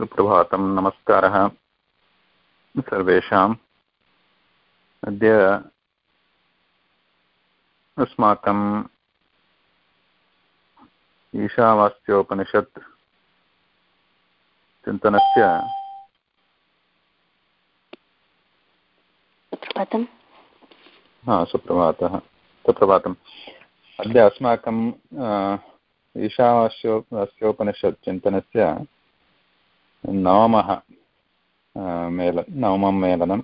सुप्रभातं नमस्कारः। सर्वेषाम्। अद्य अस्माकम् ईशावास्योपनिषत् चिन्तनस्य सुप्रभातम्। हा सुप्रभातः सुप्रभातम्। अद्य अस्माकं ईशावास्यो अस्योपनिषत् चिन्तनस्य नवमः मेल नवमं मेलनम्।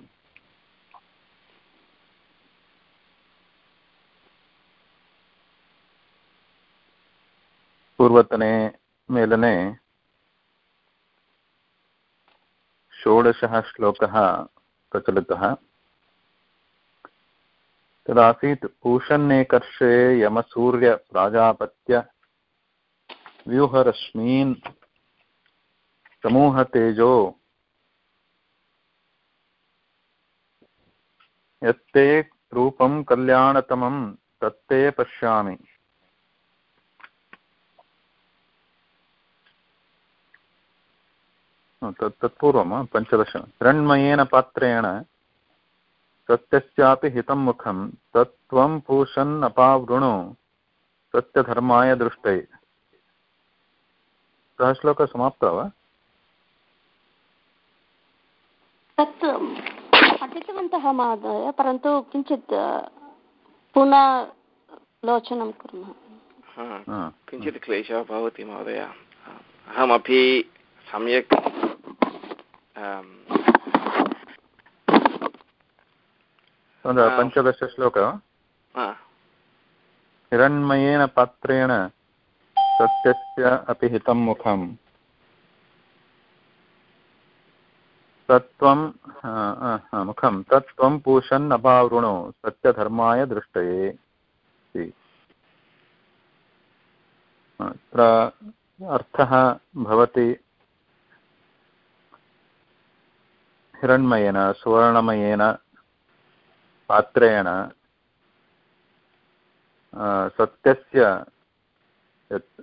पूर्वतने मेलने षोडशः श्लोकः प्रचलितः। तदासीत् पूषन्नेकर्षे यमसूर्यप्राजापत्य व्यूहरश्मीन् समूहतेजो यत्ते रूपं कल्याणतमं, तत्ते पश्यामि। तत् तत्पूर्वं पञ्चदश। हिरण्मयेन पात्रेण, सत्यस्यापि हितं मुखं, तत्त्वं पूषन् अपावृणु, सत्यधर्माय दृष्टै सः श्लोकः समाप्तः वा? तत् पठितवन्तः महोदय परन्तु किञ्चित् पुनः लोचनं कुर्मः। किञ्चित् क्लेशः भवति महोदय। अहमपि सम्यक् पञ्चदशश्लोकः हिरण्मयेन पात्रेण सत्यस्य अपि हितं मुखम्। तत्त्वं मुखं, तत्त्वं पूषन् अपावृणु सत्यधर्माय दृष्टये अत्र अर्थः भवति हिरण्मयेन, सुवर्णमयेन, पात्रेण सत्यस्य यत्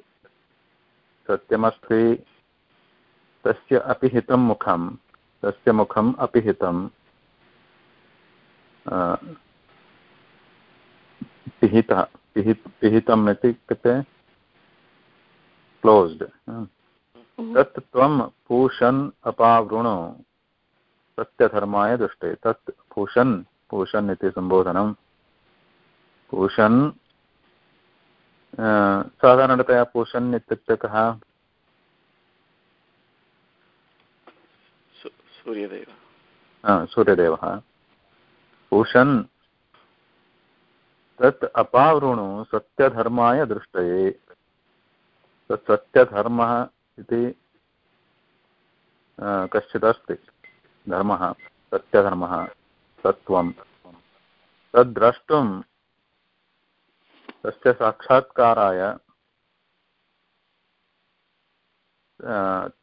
सत्यमस्ति, तस्य अपि हितं मुखं तस्य मुखम् अपि हितं पिहितः पिहि पिहितम् इत्युक्ते क्लोस्ड् तत् त्वं पूषन् अपावृणु। सत्यधर्माय दृष्टे। तत् पूषन् पूषन् इति सम्बोधनं। पूषन् साधारणतया पूषन् इत्युक्ते कः सूर्यदेव। सूर्यदेवः पूषन् तत् अपावृणु सत्यधर्माय दृष्टये। तत् सत्यधर्मः इति कश्चिदस्ति धर्मः, सत्यधर्मः तत्त्वं तद्द्रष्टुं तस्य साक्षात्काराय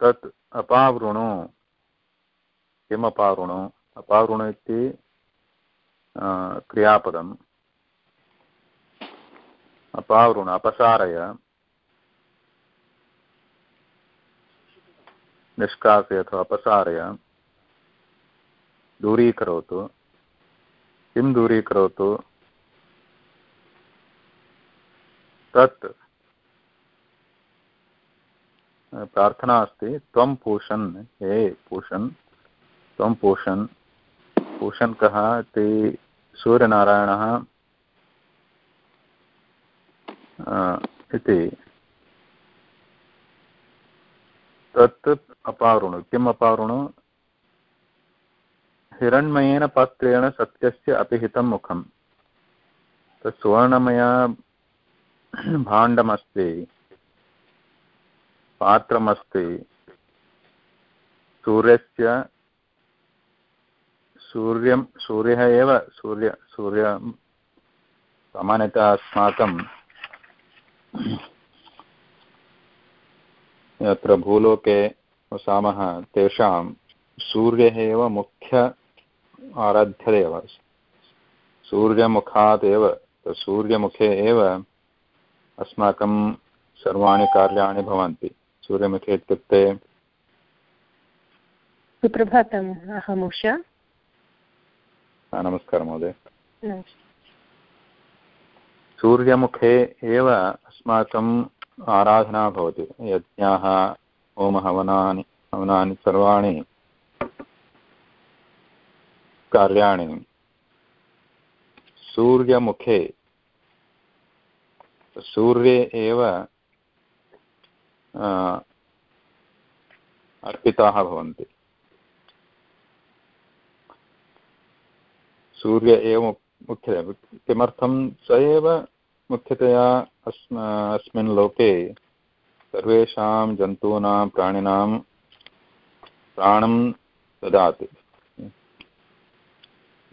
तत् अपावृणु किम् अपावृणु अपावृणु इति क्रियापदम्। अपावृणु अपसारय। निष्कासय अथवा अपसारय। दूरीकरोतु। किं दूरीकरोतु? तत्। प्रार्थना अस्ति, त्वं पूषन्, हे पूषन्। त्वं पूषन्। पूषन् कः? इति सूर्यनारायणः इति। तत् अपावृणु किम् अपावृणु हिरण्मयेन पात्रेण सत्यस्य अपिहितं मुखं तत् सुवर्णमया भाण्डमस्ति, पात्रमस्ति। सूर्यस्य सूर्यं, सूर्यः एव, सूर्य सूर्य, सामान्यतः अस्माकं यत्र भूलोके वसामः, तेषां सूर्यः एव मुख्य आराध्यदेव सूर्यमुखात् एव सूर्यमुखे एव अस्माकं सर्वाणि कार्याणि भवन्ति। सूर्यमुखे इत्युक्ते सुप्रभातम् अहम् उषा। नमस्कारः महोदय. सूर्यमुखे एव अस्माकम् आराधना भवति. यज्ञाः होमहवनानि हवनानि सर्वाणि कार्याणि सूर्यमुखे, सूर्ये एव अर्पिताः भवन्ति. सूर्य एव मुख्यतया किमर्थं स एव मुख्यतया अस्म, अस्मिन् लोके सर्वेषां जन्तूनां, प्राणिनां प्राणं ददाति।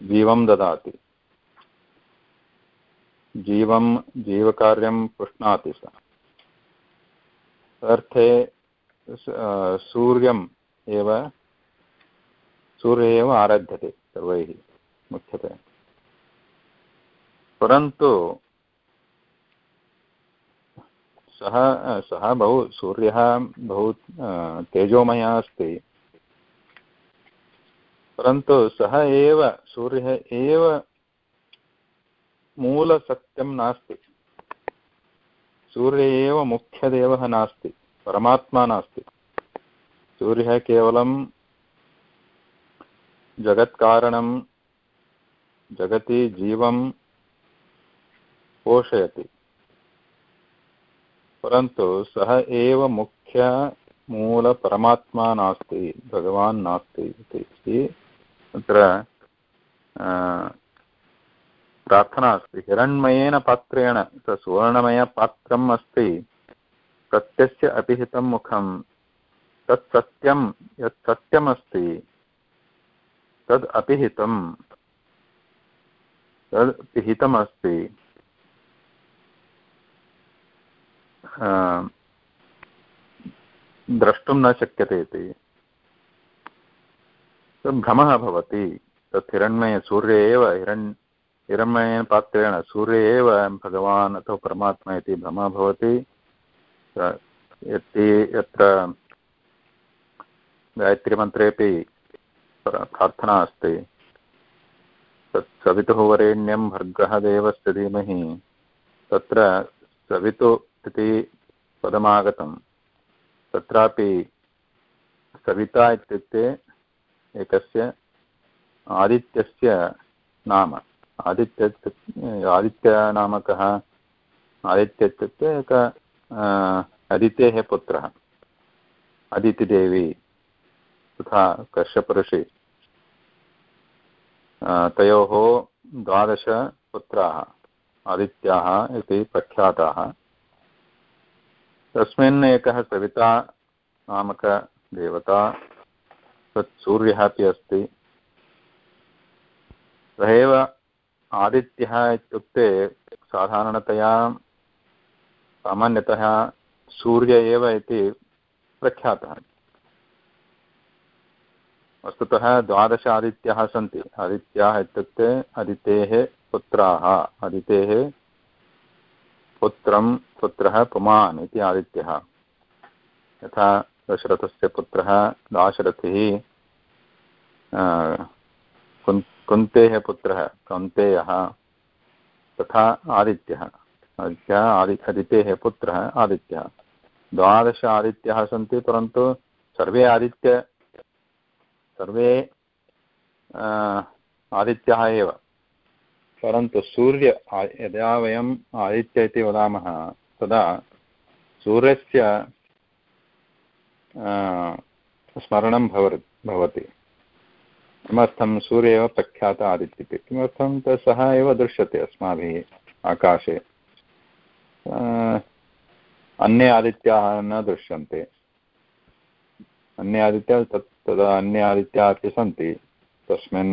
जीवं ददाति। जीवं, जीवकार्यं पुष्णाति स। तदर्थे सूर्यम् एव, सूर्य एव आराध्यते सर्वैः। मुख्यतया परन्तु सः सः बहु, सूर्यः बहु तेजोमयः अस्ति। परन्तु सः एव, सूर्यः एव मूलसत्यं नास्ति। सूर्य एव मुख्यदेवः नास्ति, परमात्मा नास्ति। सूर्यः केवलं जगत्कारणं जगति जीवं पोषयति। परन्तु सः एव मुख्य मूलपरमात्मा नास्ति, भगवान् नास्ति इति। तत्र प्रार्थना अस्ति। हिरण्मयेन पात्रेण सुवर्णमयपात्रम् अस्ति। सत्यस्य अपिहितं मुखं, तत् सत्यं, यत् सत्यमस्ति तद् अपिहितं तद् पिहितमस्ति द्रष्टुं न शक्यते इति। भ्रमः भवति। तत् हिरण्मय सूर्ये एव हिरण् हिरण्मयेन पात्रेण सूर्ये एव भगवान् अथवा परमात्मा इति भ्रमः भवति। यत्र गायत्रीमन्त्रेपि प्रार्थना अस्ति। तत् सवितुः वरेण्यं भर्गः देवस्य धीमहि। तत्र सवितु इति पदमागतं सविता इत्युक्ते एकस्य नाम। आदित्यनामकः, आदित्य इत्युक्ते एक अदितेः पुत्रः। अदितिदेवी तथा कश्यपऋषि। तयोः द्वादशपुत्राः आदित्याः इति प्रख्याताः। तस्मिन् एकः सविता नामकदेवता तत् सूर्यः अपि अस्ति। सः एव आदित्यः इत्युक्ते साधारणतया सामान्यतः सूर्य एव इति प्रख्यातः। वस्तुतः द्वादश आदित्याः सन्ति। आदित्याः इत्युक्ते अदितेः पुत्राः। अदितेः पुत्रं, पुत्रः पुमान् इति आदित्यः। यथा दशरथस्य पुत्रः, दाशरथिः कुन्, कुन्तेः पुत्रः, कौन्तेयः, तथा आदित्यः। आदित्यः, आदि अदितेः पुत्रः, आदित्यः। द्वादश आदित्याः सन्ति, परन्तु सर्वे आदित्य सर्वे आदित्याः एव। परन्तु सूर्य यदा वयम् आदित्य इति वदामः, तदा सूर्यस्य स्मरणं भव भवति। किमर्थं सूर्य एव प्रख्यात आदित्यते किमर्थं सः एव दृश्यते अस्माभिः आकाशे? अन्ये आदित्याः न दृश्यन्ते। अन्ये आदित्याः तत् तदा अन्ये आदित्याः अपि सन्ति तस्मिन्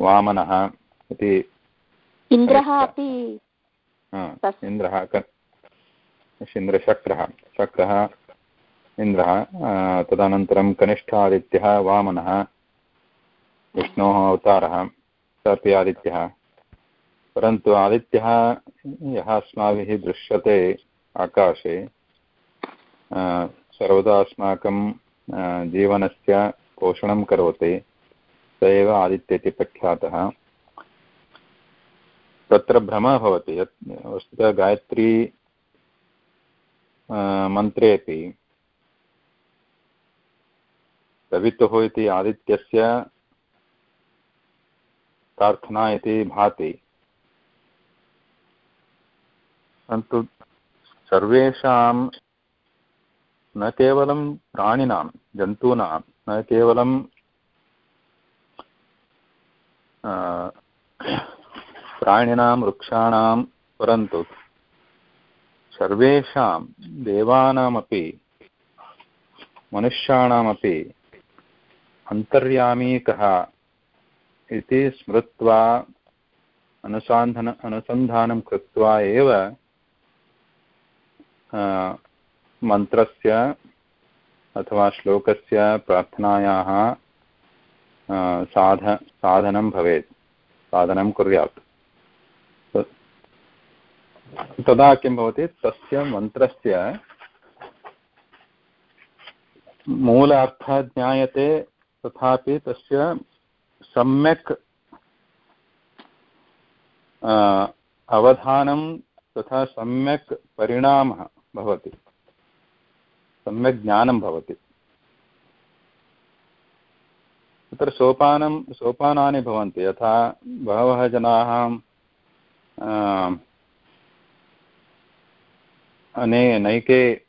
वामनः इति इन्द्रः अपि इन्द्रः इन्द्रशक्रः। शक्रः इन्द्रः तदनन्तरं कनिष्ठादित्यः वामनः विष्णोः अवतारः स अपि आदित्यः। परन्तु आदित्यः यः अस्माभिः दृश्यते आकाशे सर्वदा अस्माकं जीवनस्य पोषणं करोति, स एव आदित्य इति प्रख्यातः। तत्र भ्रमः भवति, यत् वस्तुतः गायत्री मन्त्रेपि सवितुः इति आदित्यस्य प्रार्थना इति भाति। परन्तु सर्वेषां न केवलं प्राणिनां, जन्तूनां, न केवलं प्राणिनां, वृक्षाणां, परन्तु सर्वेषां देवानामपि, मनुष्याणामपि अन्तर्यामी इति स्मृत्वा, अनुसन्धन, अनुसन्धानं कृत्वा एव मन्त्रस्य अथवा श्लोकस्य प्रार्थनायाः साध, साधनं भवेत्। साधनं कुर्यात्। तदा किं भवति? तस्य मन्त्रस्य मूल अर्थः ज्ञायते तथापि तस्य सम्यक् अवधानं तथा सम्यक् परिणामः भवति। सम्यक् ज्ञानं भवति। तत्र सोपानं, सोपानानि भवन्ति। यथा बहवः जनाः अने नैके,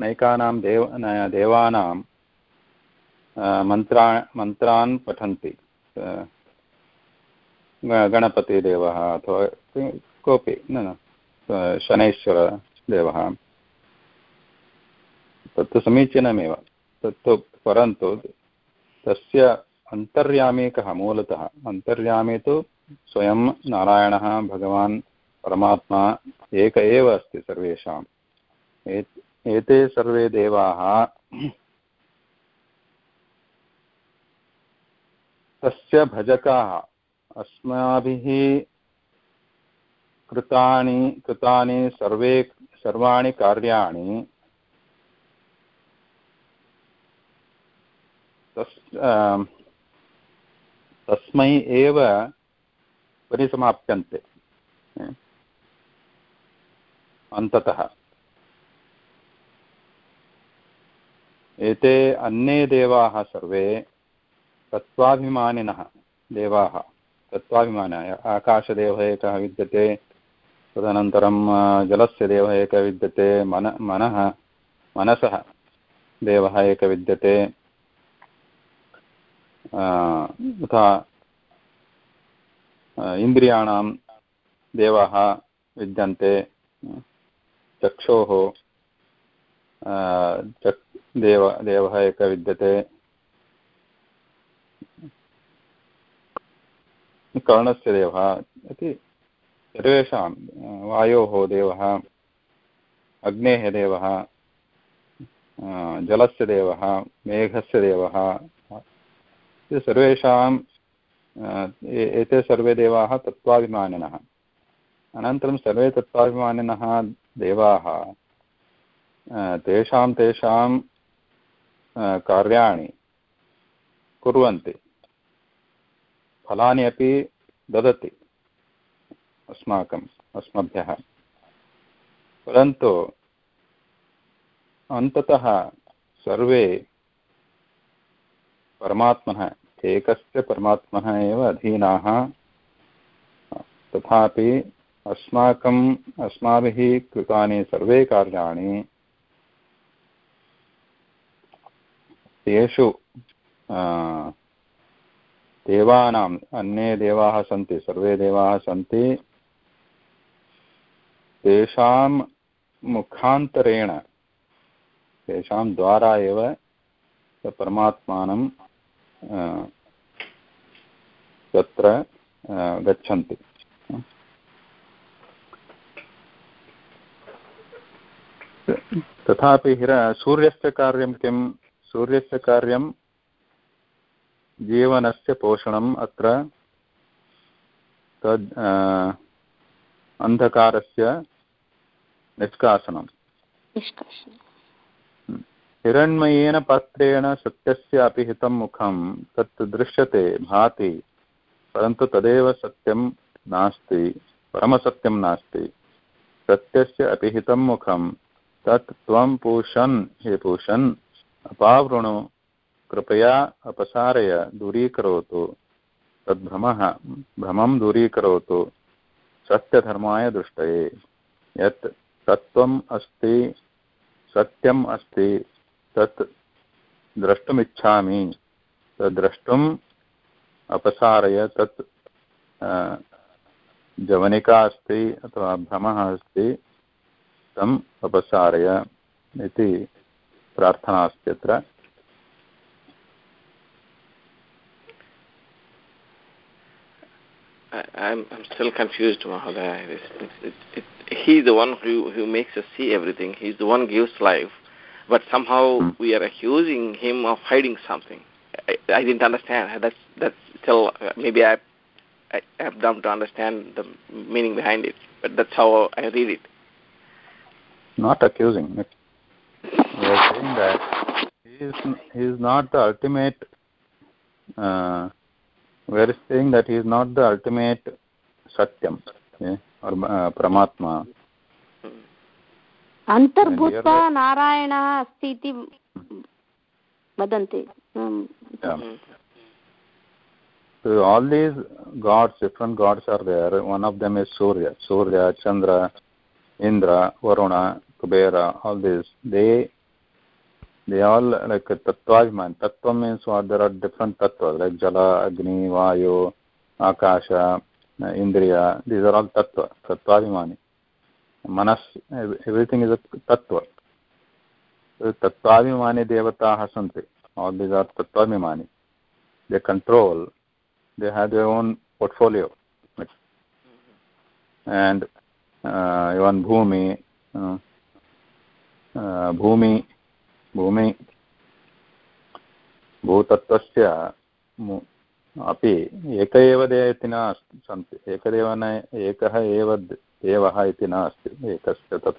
नैकानां देव देवानां मन्त्रा, मन्त्रान् पठन्ति। गणपतिदेवः अथवा कोऽपि, न शनैश्वरदेवः। तत्तु समीचीनमेव। तत्तु परन्तु तस्य अन्तर्यामी कः मूलतः? अन्तर्यामी तु स्वयं नारायणः, भगवान्, परमात्मा, एक एव अस्ति सर्वेषाम्। एते सर्वे देवाः तस्य भजकाः अस्माभिः कृतानि कृतानि सर्वे, सर्वाणि कार्याणि तस् तस्मै एव परिसमाप्यन्ते। अन्ततः। एते अन्ये देवाः सर्वे तत्त्वाभिमानिनः, देवाः, तत्त्वाभिमानाय। आकाशदेवः एकः विद्यते, तदनन्तरं जलस्य देवः एकः विद्यते, मन, मनः, मनसः देवः एकः विद्यते। तथा इन्द्रियाणां देवाः विद्यन्ते। चक्षोः चक्, देव, देवः एकः विद्यते। कर्णस्य देवः इति सर्वेषां वायोः देवः, अग्नेः देवः जलस्य देवः, मेघस्य देवः सर्वेषां एते सर्वे देवाः तत्त्वाभिमानिनः। अनन्तरं सर्वे तत्त्वाभिमानिनः देवाः तेषां तेषां कार्याणि कुर्वन्ति। फलानि अपि ददति अस्माकम्, अस्मभ्यः। परन्तु अन्ततः सर्वे परमात्मनः एकस्य परमात्मनः एव अधीनाः। तथापि अस्माकम्, अस्माभिः कृतानि सर्वे कार्याणि तेषु देवानाम्, अन्ये देवाः सन्ति, सर्वे देवाः सन्ति, तेषां मुखान्तरेण, तेषां द्वारा एव परमात्मानं तत्र गच्छन्ति तथापि हिर सूर्यस्य कार्यं किं सूर्यस्य कार्यं जीवनस्य पोषणम् अत्र तद् अन्धकारस्य निष्कासनं हिरण्मयेन पात्रेण सत्यस्य अपि हितं मुखं, तत् दृश्यते, भाति, परन्तु तदेव सत्यं नास्ति, परमसत्यं नास्ति। सत्यस्य अपि हितं मुखं, तत् त्वं पूषन्, हे पूषन्, अपावृणु, कृपया अपसारय, दूरीकरोतु। तद्भ्रमः, भ्रमं दूरीकरोतु, सत्यधर्माय दृष्टये। यत् तत्त्वम् अस्ति, सत्यम् अस्ति तत् द्रष्टुमिच्छामि तद् द्रष्टुम् अपसारय तत् जवनिका अस्ति अथवा भ्रमः अस्ति तम् अपसारय इति प्रार्थना अस्ति अत्र I'm I'm still confused, Mahodaya. It, it, it, he's the one who who makes us see everything. He's the one gives life, but somehow hmm. we are accusing him of hiding something. I, I didn't understand. That's that's still maybe I I have dumb to understand the meaning behind it, but that's how I read it. Not accusing. We are saying that he is he is not the ultimate. Uh, we are saying that he is not the ultimate satyam okay, or uh, paramatma अन्तर्भूत्वा नारायणः अस्ति इति वदन्ति So all these gods, different gods are there. One of them is Surya. Surya, Chandra, Indra, Varuna, Kubera, all these. They they all like tattvaviman tattva means what there are different tattvas like jala agni vayu akasha indriya these are all tattva tattvavimani मनस् everything is a तत्त्व। तत्त्वाभिमानि देवताः सन्ति। All these are तत्त्वाभिमानि। They control they have their own portfolio and even भूमि भूमि भूमि भूतत्त्वस्य अपि एक एव देयतिना सन्ति एकदेव न एकः एव देवः इति नास्ति। एकस्य तत्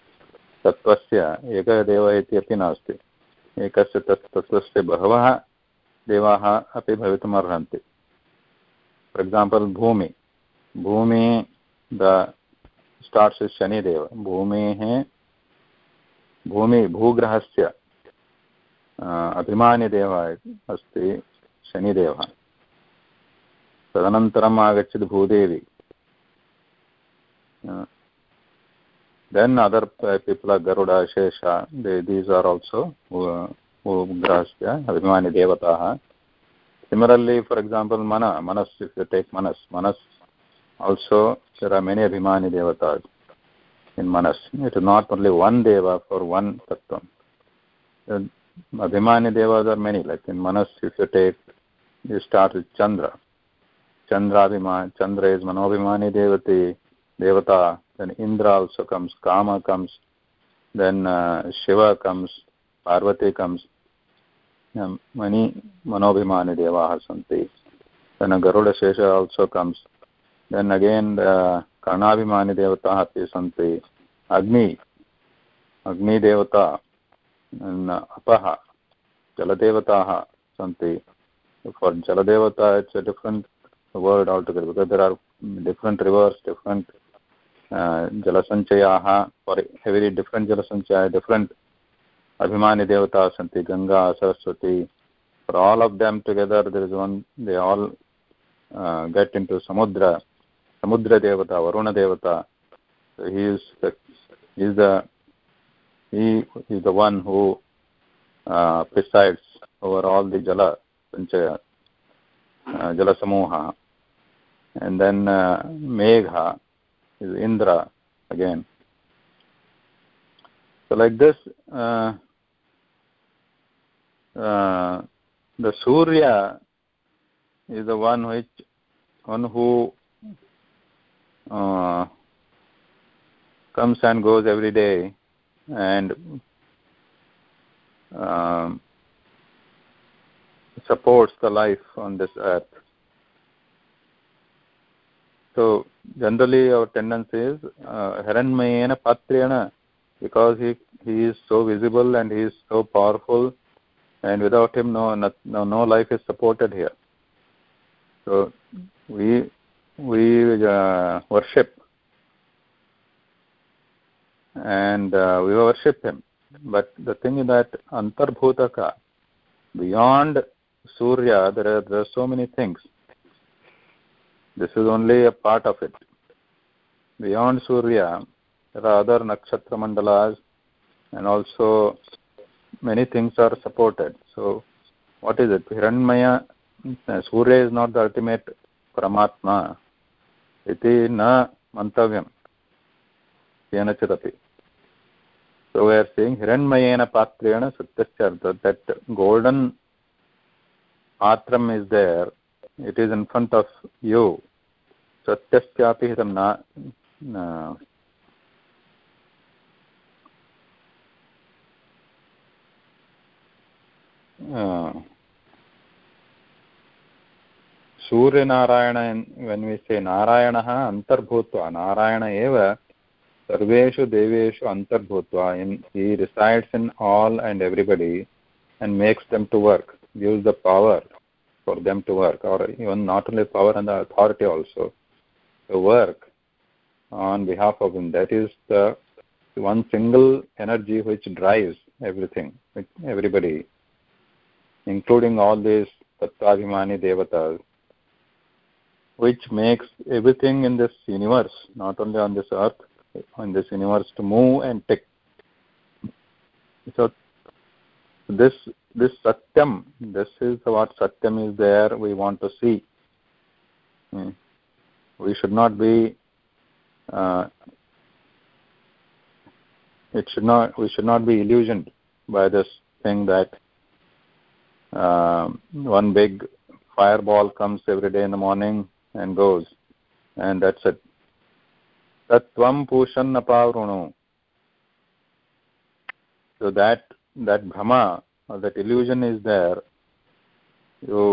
तत्त्वस्य एकः देवः इति अपि नास्ति। एकस्य तत् तत्त्वस्य बहवः देवाः अपि भवितुम् अर्हन्ति फार् एक्साम्पल् भूमि भूमि द स्टार्ट्स् शनिदेव। भूमेः, भूमि, भूग्रहस्य अभिमानिदेवः अस्ति शनिदेवः। तदनन्तरम् आगच्छति Bhudevi. Then other people are Garuda Shesha these are also ग्रहस्य अभिमानिदेवताः सिमिलर्लि फार् एक्साम्पल् मन मनस् इफ् यु टेक् मनस् मनस् also there are many abhimani devatas in manas it is not only one deva for one tattvam Abhimani devas are many. Like in Manas, if you take, you start with Chandra. Chandra Abhiman, Chandra is Manobhimani Devati, Devata. Then Indra also comes, Kama comes, then uh, Shiva comes, Parvati comes. Um, many Manobhimani Devaha Santi. Then Garuda Shesha also comes. Then again, the Karnabhimani Devata Api Santi. Agni, Agni Devata. अपः जलदेवताः सन्ति for जलदेवता it's a different word all together because there are different rivers different जलसञ्चयाः for every different जलसञ्चय different अभिमानिदेवताः सन्ति Ganga Saraswati for all of them together there is one they all get in to समुद्र समुद्रदेवता वरुणदेवता he is the, he is the he is the one who uh, presides over all the jala sanchaya, is Indra again. So like this, uh, uh, the Surya is the one which one who uh, comes and goes every day and um, supports the life on this earth. So generally our tendency is uh, Hiranmayena Patrena because he he is so visible and he is so powerful and without him no no no life is supported here. So we we uh, worship. And uh, we worship him. But the thing is that antarbhutaka beyond surya there are there are so many things this is only a part of it. Beyond surya there are other nakshatra mandalas and also many things are supported. So what is it? Hiranmaya uh, surya is not the ultimate paramatma. Iti na mantavyam. Yenachitapi so we are saying hiranmayena patrena charta, that golden patram is there. Is in front of you satyasyapi hitam na uh, Suryanarayan we say नारायणः अन्तर्भूत्वा नारायण एव सर्वेषु देवेषु अन्तर्भूत्वा in he resides in all and everybody and makes them to work gives the power for them to work or even not only power and the authority also to work on behalf of him that is the one single energy which drives everything everybody including all these tattavimani devatas which makes everything in this universe not only on this earth on this universe to move and take so this this satyam this is what satyam is there we want to see. Hmm. we should not be uh, it should not we should not be illusioned by this thing that uh, one big fireball comes every day in the morning and goes and that's it. Tatvam pushan apavruno so that that bhrama or that illusion is there you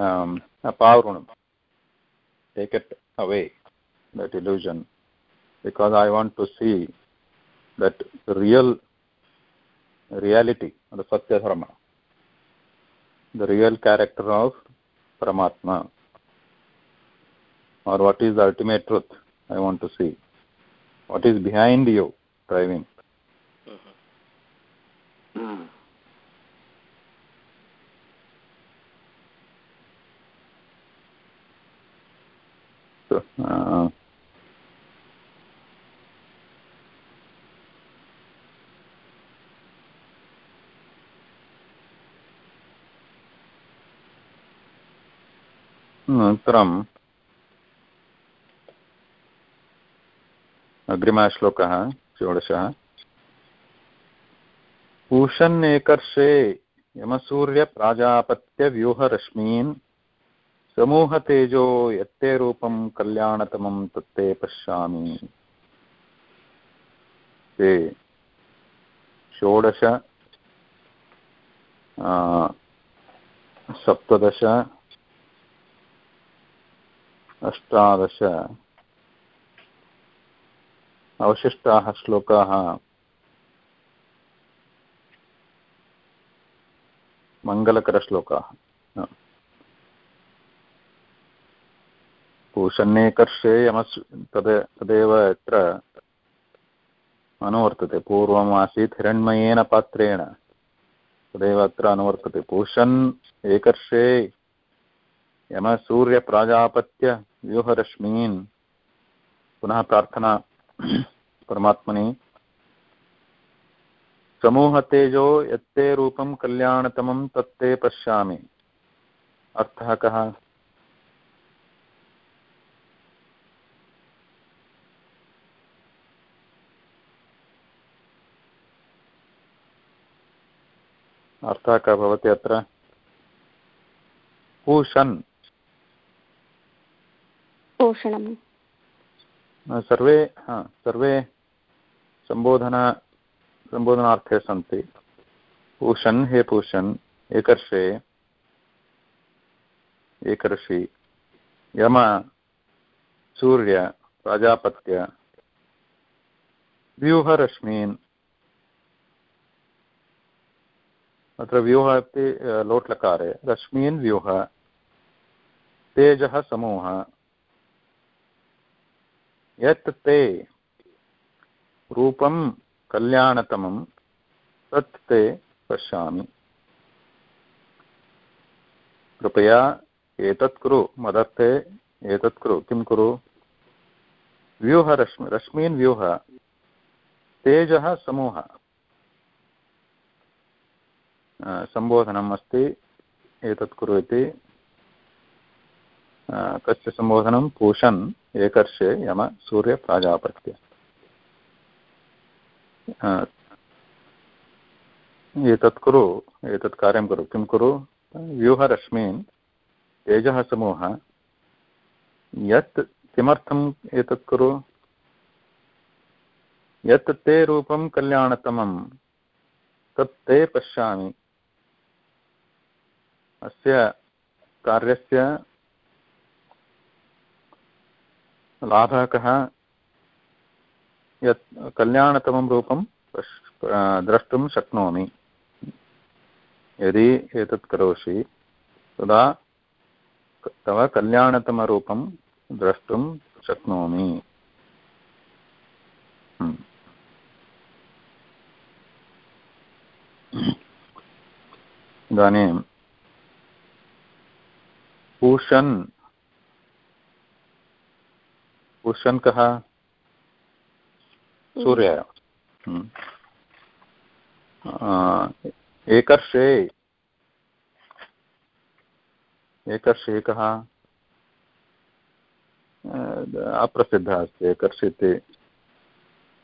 um apavrunam take it away that illusion because i want to see that real reality the satya dharma the real character of paramatma or what is the ultimate truth i want to see what is behind you driving. So, uh, अनन्तरम् अग्रिमः श्लोकः षोडशः। पूषन्नेकर्षे यमसूर्यप्राजापत्यव्यूहरश्मीन् समूहतेजो यत्ते रूपं कल्याणतमं तत्ते पश्यामि। ते षोडश सप्तदश अष्टादश अवशिष्टाः श्लोकाः मङ्गलकरश्लोकाः पूषण्येकर्षे यमस् तद्, तदेव अत्र अनुवर्तते। पूर्वमासीत् हिरण्मयेन पात्रेण तदेव अत्र अनुवर्तते। पूषन् एकर्षे यमसूर्यप्राजापत्यव्यूहरश्मीन् पुनः प्रार्थना परमात्मनि समूहतेजो यत्ते रूपं कल्याणतमं तत्ते पश्यामि। अर्थः कः? अर्थः कः भवति अत्र? पूषन्। पोषणं सर्वे हा सर्वे सम्बोधना सम्बोधनार्थे सन्ति पूषन् हे पूषन्, एकर्षे, एकर्षि, यम, सूर्य, प्रजापत्य, व्यूहरश्मीन्। अत्र व्यूहः इति लोट्लकारे, रश्मीन् व्यूह, तेजः समूह, यत् ते, रूपं कल्याणतमं तत् ते पश्यामि। कृपया एतत् कुरु, मदर्थे, एतत् कुरु, किं कुरु? व्यूहरश्मि रश्मीन् व्यूह। तेजः समूह। सम्बोधनम् अस्ति, एतत् कुरु इति। कस्य सम्बोधनं? पूषन् एकर्षे यम सूर्यप्राजापत्य। एतत् कुरु, एतत् कार्यं कुरु, किं कुरु? व्यूहरश्मीन्, तेजः समूह। यत् किमर्थम् एतत् कुरु? यत् ते रूपं कल्याणतमं, तत् ते पश्यामि। अस्य कार्यस्य लाभः कः? यत् कल्याणतमं रूपं द्रष्टुं शक्नोमि। यदि एतत् करोषि, तदा तव कल्याणतमरूपं द्रष्टुं शक्नोमि। हम्म। इदानीं पूषन् पूषन् कः? सूर्य। एकर्षे एकर्षे कः अप्रसिद्धः अस्ति एकर्षि इति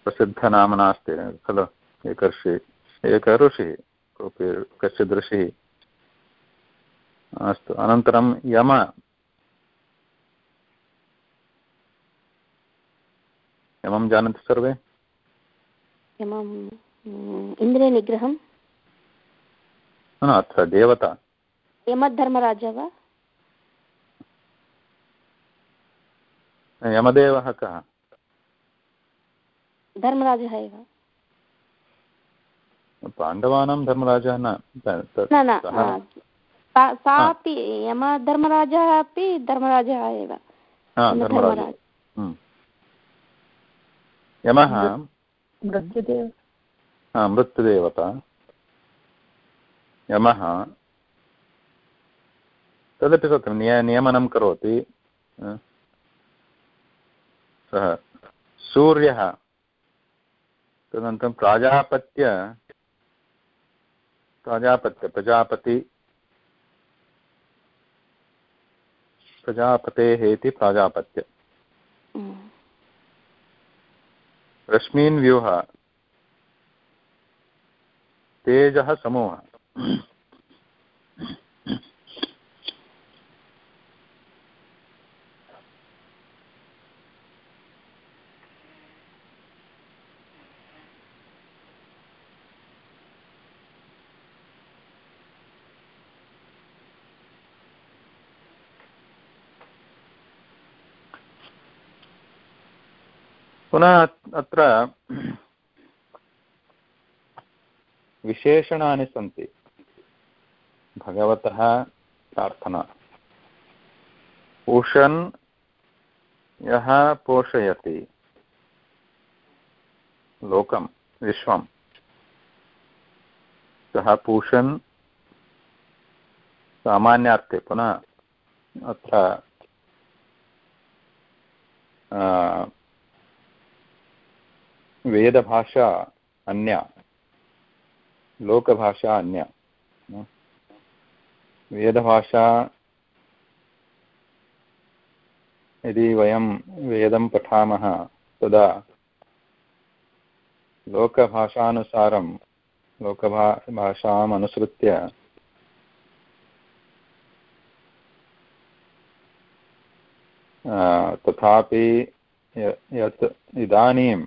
प्रसिद्धनाम नास्ति खलु एकर्षि एक ऋषिः कोऽपि कश्चित् ऋषिः अस्तु अनन्तरं यम यमं जानन्ति सर्वे यमम् इन्द्रियनिग्रहं अत्र देवता। यमधर्मराज वा? यमदेवः कः? धर्मराजः एव। पाण्डवानां धर्मराजः न न सापि यमधर्मराजः अपि धर्मराजः एव। हम्म। यमः मृत्युदेव। मृत्युदेवता। यमः। तदपि सत्यं निय नियमनं करोति। सः सूर्यः। तदनन्तरं प्राजापत्य प्राजापत्य प्रजापति। प्रजापतेः इति प्राजापत्य। रश्मीन् व्यूह। तेजः समूहः। पुनः अत्र विशेषणानि सन्ति। भगवतः प्रार्थना। उषन् यः पोषयति लोकं, विश्वं, सः पूषन् सामान्यार्थे पुनः अत्र वेदभाषा अन्या। लोकभाषा अन्या। वेदभाषा यदि वयं वेदं पठामः, तदा लोकभाषानुसारं, लोकभा भाषाम् अनुसृत्य तथापि यत् इदानीं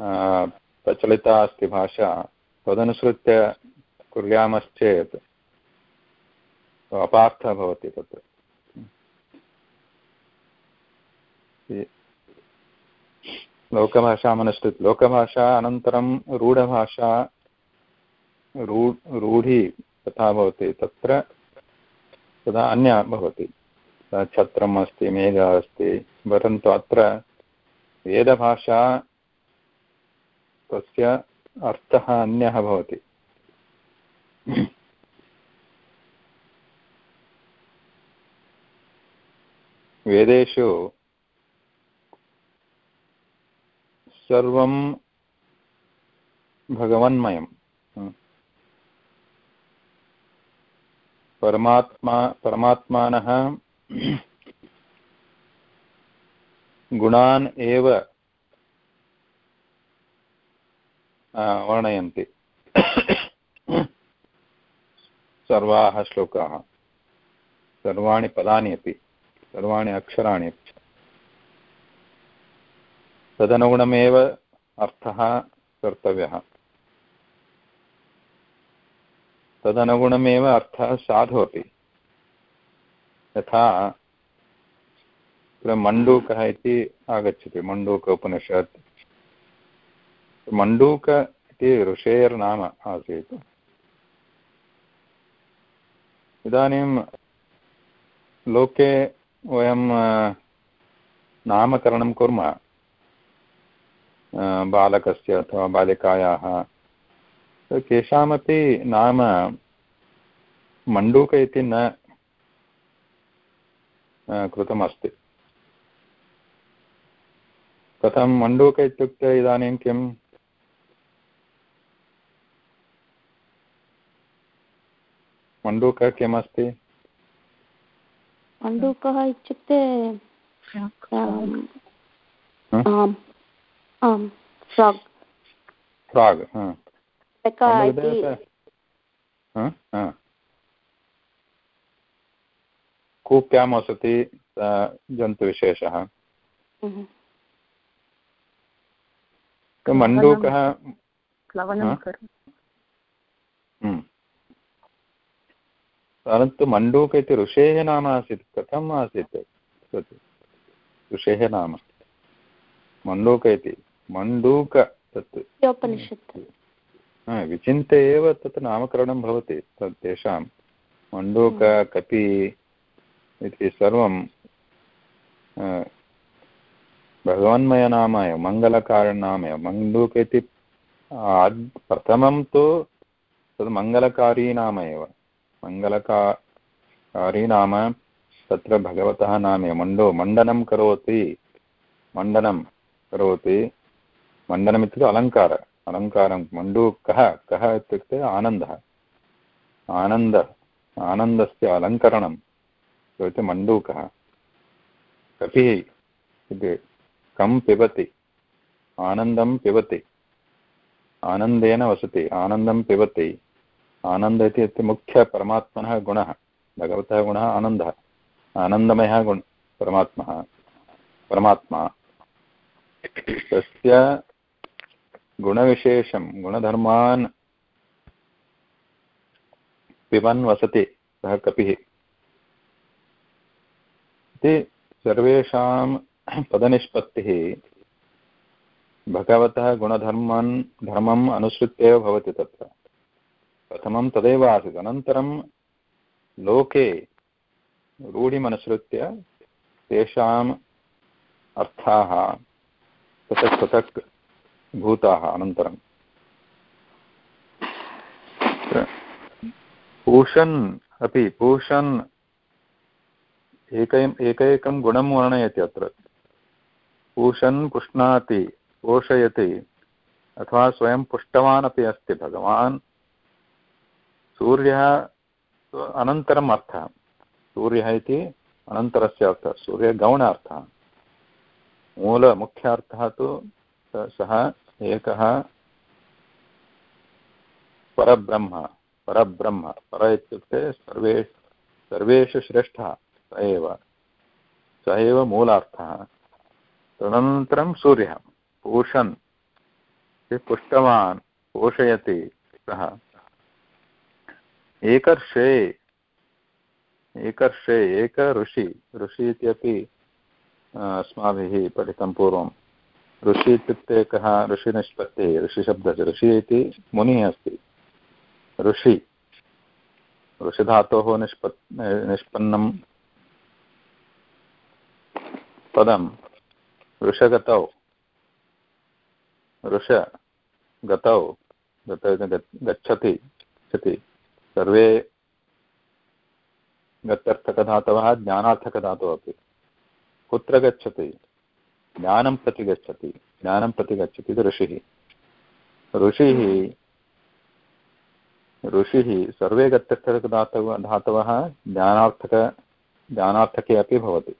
प्रचलिता अस्ति भाषा। तदनुसृत्य कुर्यामश्चेत् अपार्थः भवति तत्र लोकभाषामनुष्ठित लोकभाषा अनन्तरं रूढभाषा, रू, रूढि तथा भवति। तत्र तदा अन्या भवति। छत्रम् अस्ति, मेघः अस्ति, परन्तु अत्र वेदभाषा तस्य अर्थः अन्यः भवति। वेदेषु सर्वं भगवन्मयं परमात्मा परमात्मानः गुणान् एव वर्णयन्ति। सर्वाः श्लोकाः। सर्वाणि पदानि अपि, सर्वाणि अक्षराणि अपि। तदनुगुणमेव अर्थः कर्तव्यः। तदनुगुणमेव अर्थः साधु अपि। यथा मण्डूकः इति आगच्छति, मण्डूक उपनिषत्। मण्डूक इति ऋषेर्नाम आसीत्। इदानीं लोके वयं नामकरणं कुर्मः बालकस्य अथवा बालिकायाः। केषामपि नाम मण्डूक इति न कृतमस्ति। कथं मण्डूक इत्युक्ते इदानीं किम्? मण्डूकः किम् अस्ति मण्डूकः इत्युक्ते फ्राग् कूप्यां वसति जन्तुविशेषः. मण्डूकः परन्तु मण्डूक इति ऋषेः नाम आसीत्। कथम् आसीत्? तत् ऋषेः नाम। मण्डूक इति। मण्डूक तत्। विचिन्त्य एव तत् नामकरणं भवति। तत् तेषां मण्डूक कपि इति सर्वं भगवन्मयनाम एव मण्डूक इति प्रथमं तु तद् मङ्गलकारी नाम एव। मङ्गलकारी नाम तत्र भगवतः नामे मण्डो, मण्डनं करोति। मण्डनं करोति। मण्डनम् इत्युक्ते अलङ्कार। अलङ्कारं मण्डू कः? कः इत्युक्ते आनन्दः। आनन्द, आनन्दस्य अलङ्करणं भवति मण्डूकः कपिः इति। कं पिबति। आनन्दं पिबति। आनन्देन वसति। आनन्दं पिबति। आनन्द इति मुख्यपरमात्मनः गुणः। भगवतः गुणः आनन्दः। आनन्दमयः गुण परमात्मः। परमात्मा। तस्य गुणविशेषं गुणधर्मान् पिबन् वसति सः कपिः। इति सर्वेषां पदनिष्पत्तिः भगवतः गुणधर्मन् धर्मम् अनुसृत्य एव भवति तत्र। प्रथमं तदेव आसीत् अनन्तरं लोके रूढिमनुसृत्य तेषाम् अर्थाः पृथक् पृथक् भूताः अनन्तरं। पूषन् अपि पूषन् एक एकैकं गुणं वर्णयति अत्र। पूषन् पुष्णाति, पोषयति अथवा स्वयं पुष्टवान् अपि अस्ति, भगवान् सूर्यः अनन्तरम् अर्थः। सूर्यः इति अनन्तरस्य अर्थः। सूर्यगौण अर्थः मूलमुख्यार्थः तु सः एकः परब्रह्म। परब्रह्म। पर इत्युक्ते सर्वे सर्वेषु श्रेष्ठः स एव। स एव मूलार्थः। तदनन्तरं सूर्यः। पूषन्। पुष्टवान्। पोषयति सः। एकर्षे एकर्षे, एक ऋषि ऋषि इत्यपि अस्माभिः पठितं पूर्वं। ऋषि इत्युक्ते कः? ऋषिनिष्पत्तिः ऋषिशब्दः ऋषि इति मुनिः अस्ति। ऋषि, ऋषिधातोः निष्पत् निष्पन्नं पदं ऋषगतौ ऋष गतौ गत गच्छति। सर्वे गत्यर्थकधातवः ज्ञानार्थकधातुः अपि। कुत्र गच्छति? ज्ञानं प्रति गच्छति। ज्ञानं प्रति गच्छति ऋषिः। ऋषिः ऋषिः सर्वे गत्यर्थकधातव धातवः ज्ञानार्थक, ज्ञानार्थके अपि भवति।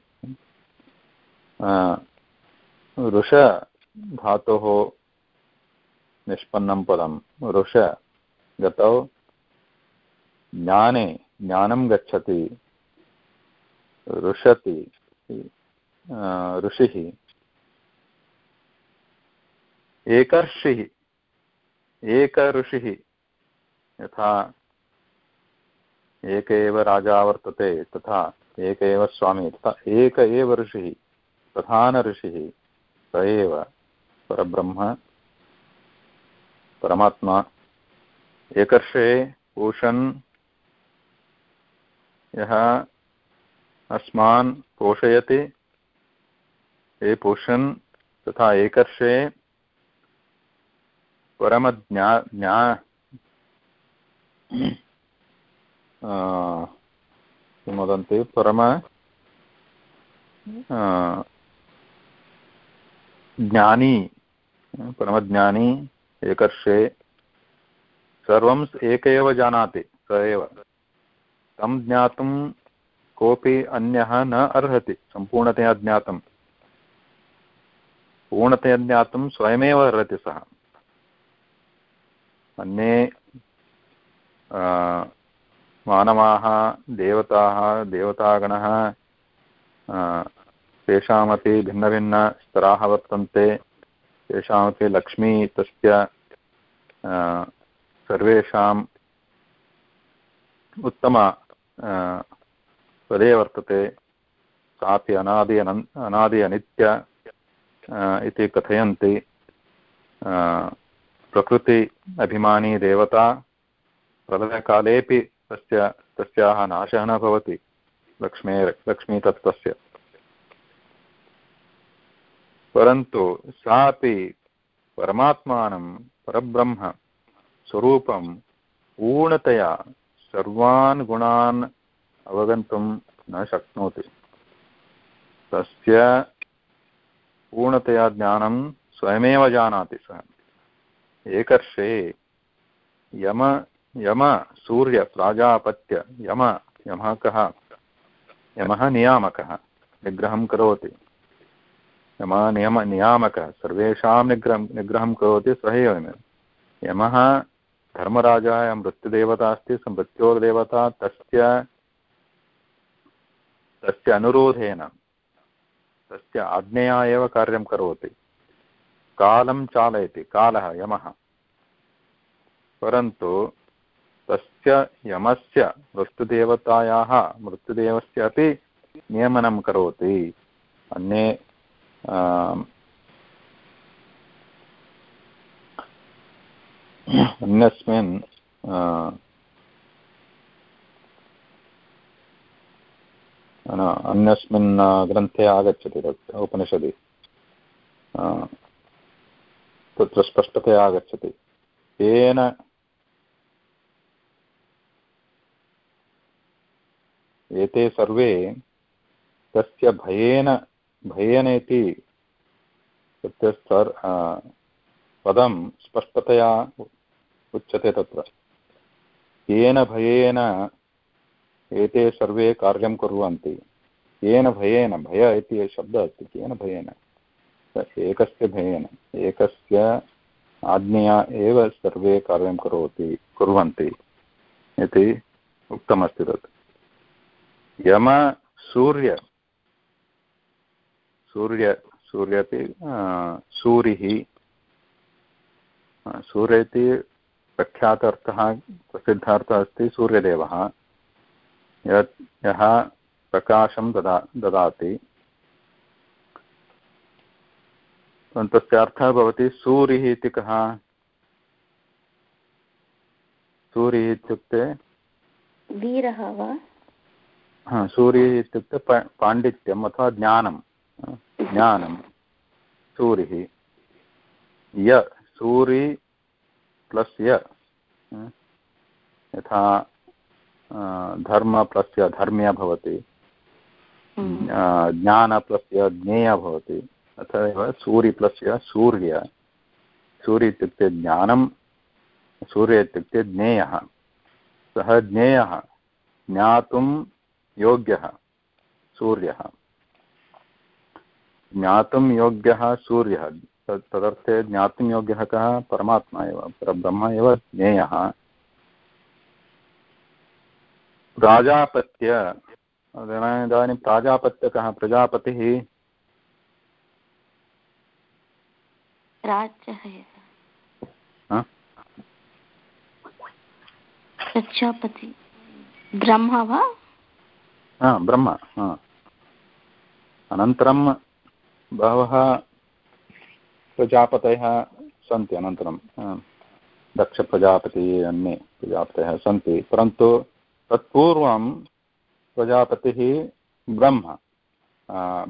ऋष धातोः निष्पन्नं पदं। ऋष गतौ ज्ञाने, ज्ञानं गच्छति, ऋषति ऋषिः। एकर्षिः, एकऋषिः, यथा एक एव राजा वर्तते, तथा एक एव स्वामी, तथा एक एव ऋषिः प्रधानऋषिः स एव परब्रह्म, परमात्मा। एकर्षे पूषन् यः अस्मान् पोषयति ये पूषन् तथा एकर्षे परमज्ञा, ज्ञा किं वदन्ति, परम ज्ञानी, परमज्ञानी, एकर्षे सर्वम् एक एव जानाति, स एव। तं ज्ञातुं कोऽपि अन्यः न अर्हति, सम्पूर्णतया ज्ञातं पूर्णतया ज्ञातुं स्वयमेव अर्हति सः। अन्ये मानवाः, देवताः, देवतागणः तेषामपि भिन्नभिन्नस्तराः वर्तन्ते। तेषामपि लक्ष्मी तस्य सर्वेषाम् उत्तम पदे वर्तते सापि अनादि अनन् अनादि अनित्य इति कथयन्ति प्रकृति अभिमानी देवता प्रलयकालेपि तस्य तस्याः नाशः न भवति लक्ष्मे लक्ष्मीतत्त्वस्य परन्तु सापि परमात्मानं परब्रह्म स्वरूपं पूर्णतया सर्वान् गुणान् अवगन्तुं न शक्नोति। तस्य पूर्णतया ज्ञानं स्वयमेव जानाति सः। एकर्षे यम यम सूर्य, प्राजापत्य, यम यमः कः यमः नियामकः, निग्रहं करोति। यमः नियम, नियामकः, सर्वेषां निग्रहं निग्रहं करोति सः एव यमः धर्मराजः मृत्युदेवता अस्ति स मृत्योर्देवता तस्य तस्य अनुरोधेन, तस्य आज्ञया एव कार्यं करोति। कालं चालयति, कालः, यमः। परन्तु तस्य, यमस्य मृत्युदेवतायाः मृत्युदेवस्य अन्यस्मिन् अन्यस्मिन् ग्रन्थे आगच्छति तत् उपनिषदि तत्र स्पष्टतया आगच्छति येन एते सर्वे तस्य भयेन भयेन इति तस्य पदं स्पष्टतया उच्यते तत्र। येन भयेन एते सर्वे कार्यं कुर्वन्ति। केन भयेन, भय इति शब्दः अस्ति केन भयेन। एकस्य भयेन। एकस्य आज्ञया एव सर्वे कार्यं करोति, कुर्वन्ति इति उक्तमस्ति तत्। यम सूर्य सूर्य सूर्य अपि सूरिः सूर्य इति प्रख्यातार्थः प्रसिद्धार्थः अस्ति सूर्यदेवः। यत् यः प्रकाशं ददा ददाति। तस्य अर्थः भवति सूरिः इति कः? सूरिः इत्युक्ते वीरः वा? हा सूरिः इत्युक्ते पाण्डित्यम् अथवा ज्ञानं ज्ञानं सूरिः। य सूरि प्लस् य। यथा धर्म प्लस् य धर्म्य भवति। हम्म। ज्ञान प्लस् ज्ञेय भवति। तथैव सूरि प्लस् सूर्य। सूर्य इत्युक्ते ज्ञानं सूर्य इत्युक्ते ज्ञेयः। सः ज्ञेयः ज्ञातुं योग्यः सूर्यः। ज्ञातुं योग्यः सूर्यः। तदर्थे ज्ञातुं योग्यः कः परमात्मा एव परब्रह्म एव ज्ञेयः। प्राजापत्य इदानीं प्राजापत्यकः प्रजापतिः। प्रजापति। ब्रह्म वा? ब्रह्म अनन्तरं बहवः प्रजापतयः सन्ति अनन्तरं दक्षप्रजापतिः अन्ये प्रजापतयः सन्ति, परन्तु तत्पूर्वं प्रजापतिः ब्रह्म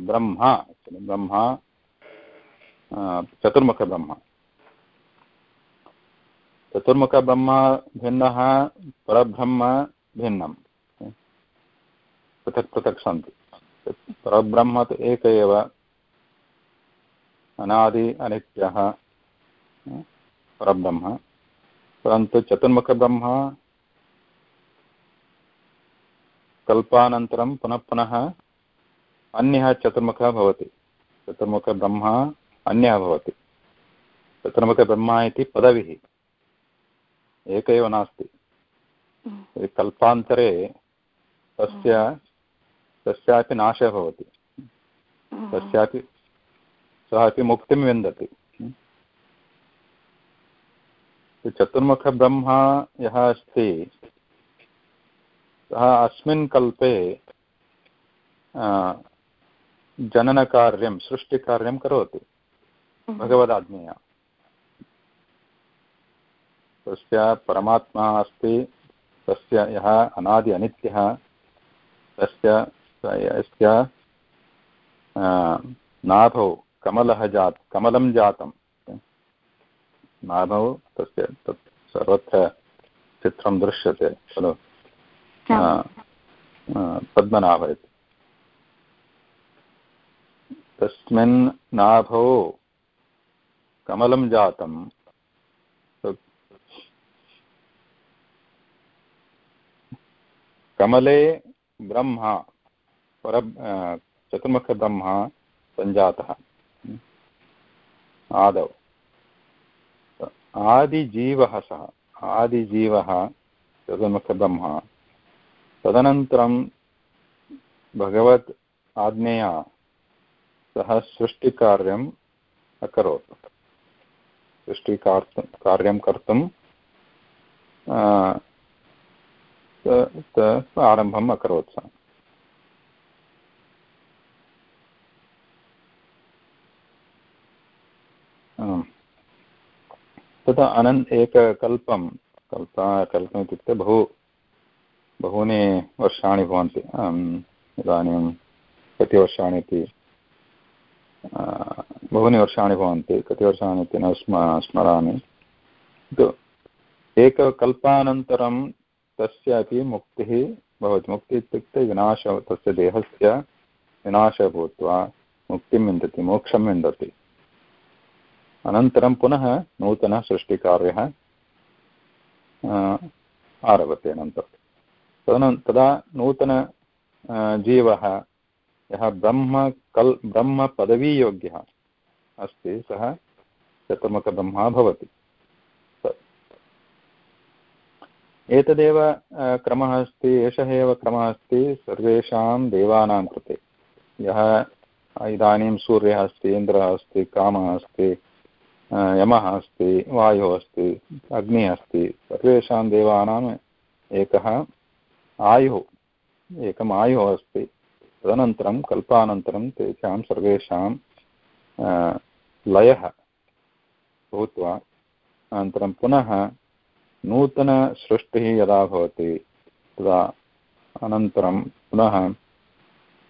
ब्रह्मा ब्रह्मा चतुर्मुखब्रह्म। चतुर्मुखब्रह्म भिन्नः, परब्रह्म भिन्नं पृथक् पृथक् सन्ति। परब्रह्म तु एक एव अनादि अनित्यः परब्रह्म परन्तु चतुर्मुखब्रह्म कल्पानन्तरं पुनः पुनः अन्यः चतुर्मुखः भवति चतुर्मुखब्रह्म अन्यः भवति चतुर्मुखब्रह्म इति पदविः एक एव नास्ति। कल्पान्तरे तस्य तस्यापि नाशः भवति। तस्यापि सः अपि मुक्तिं विन्दति। चतुर्मुखब्रह्म यः अस्ति सः अस्मिन् कल्पे जननकार्यं सृष्टिकार्यं करोति हम्म। भगवदाज्ञया। तस्य परमात्मा अस्ति तस्य यः अनादि अनित्यः तस्य यस्य नाभौ। कमलः जात् कमलं जातं नाभौ तस्य तत् सर्वत्र चित्रं दृश्यते खलु? पद्मनाभ। इति तस्मिन् नाभौ कमलं जातं कमले ब्रह्मा पर चतुर्मुखब्रह्मा सञ्जातः। आदौ। आदिजीवः सः, आदिजीवः चतुर्मुखब्रह्मा तदनन्तरं भगवत् आज्ञया सः सृष्टिकार्यम् अकरोत्। सृष्टिकार् कार्यं कर्तुं आरम्भम् अकरोत् सः। तदा अनन् एककल्पं, कल्पा कल्पम् इत्युक्ते बहु, बहूनि वर्षाणि भवन्ति। इदानीं कति वर्षाणि इति बहूनि वर्षाणि भवन्ति। कति वर्षाणि इति न स्म, स्मरामि। एककल्पानन्तरं तस्य अपि मुक्तिः भवति। मुक्तिः इत्युक्ते विनाश, तस्य देहस्य विनाशः भूत्वा मुक्तिं विन्दति, मोक्षं विन्दति। अनन्तरं पुनः नूतनः सृष्टिकार्यः आरभते अनन्तरं। तदन, तदा नूतन जीवः, यः ब्रह्म कल्, ब्रह्मपदवीयोग्यः अस्ति, सः चतुर्मुखब्रह्मा भवति। एतदेव क्रमः अस्ति, एषः एव क्रमः अस्ति, सर्वेषां देवानां कृते। यः इदानीं सूर्यः अस्ति, इन्द्रः अस्ति, कामः अस्ति यमः अस्ति, वायुः अस्ति, अग्निः अस्ति, सर्वेषां देवानाम् एकः आयुः, एकम् आयुः अस्ति। तदनन्तरं, कल्पानन्तरं तेषां सर्वेषां लयः भूत्वा, अनन्तरं पुनः नूतनसृष्टिः यदा भवति, तदा अनन्तरं पुनः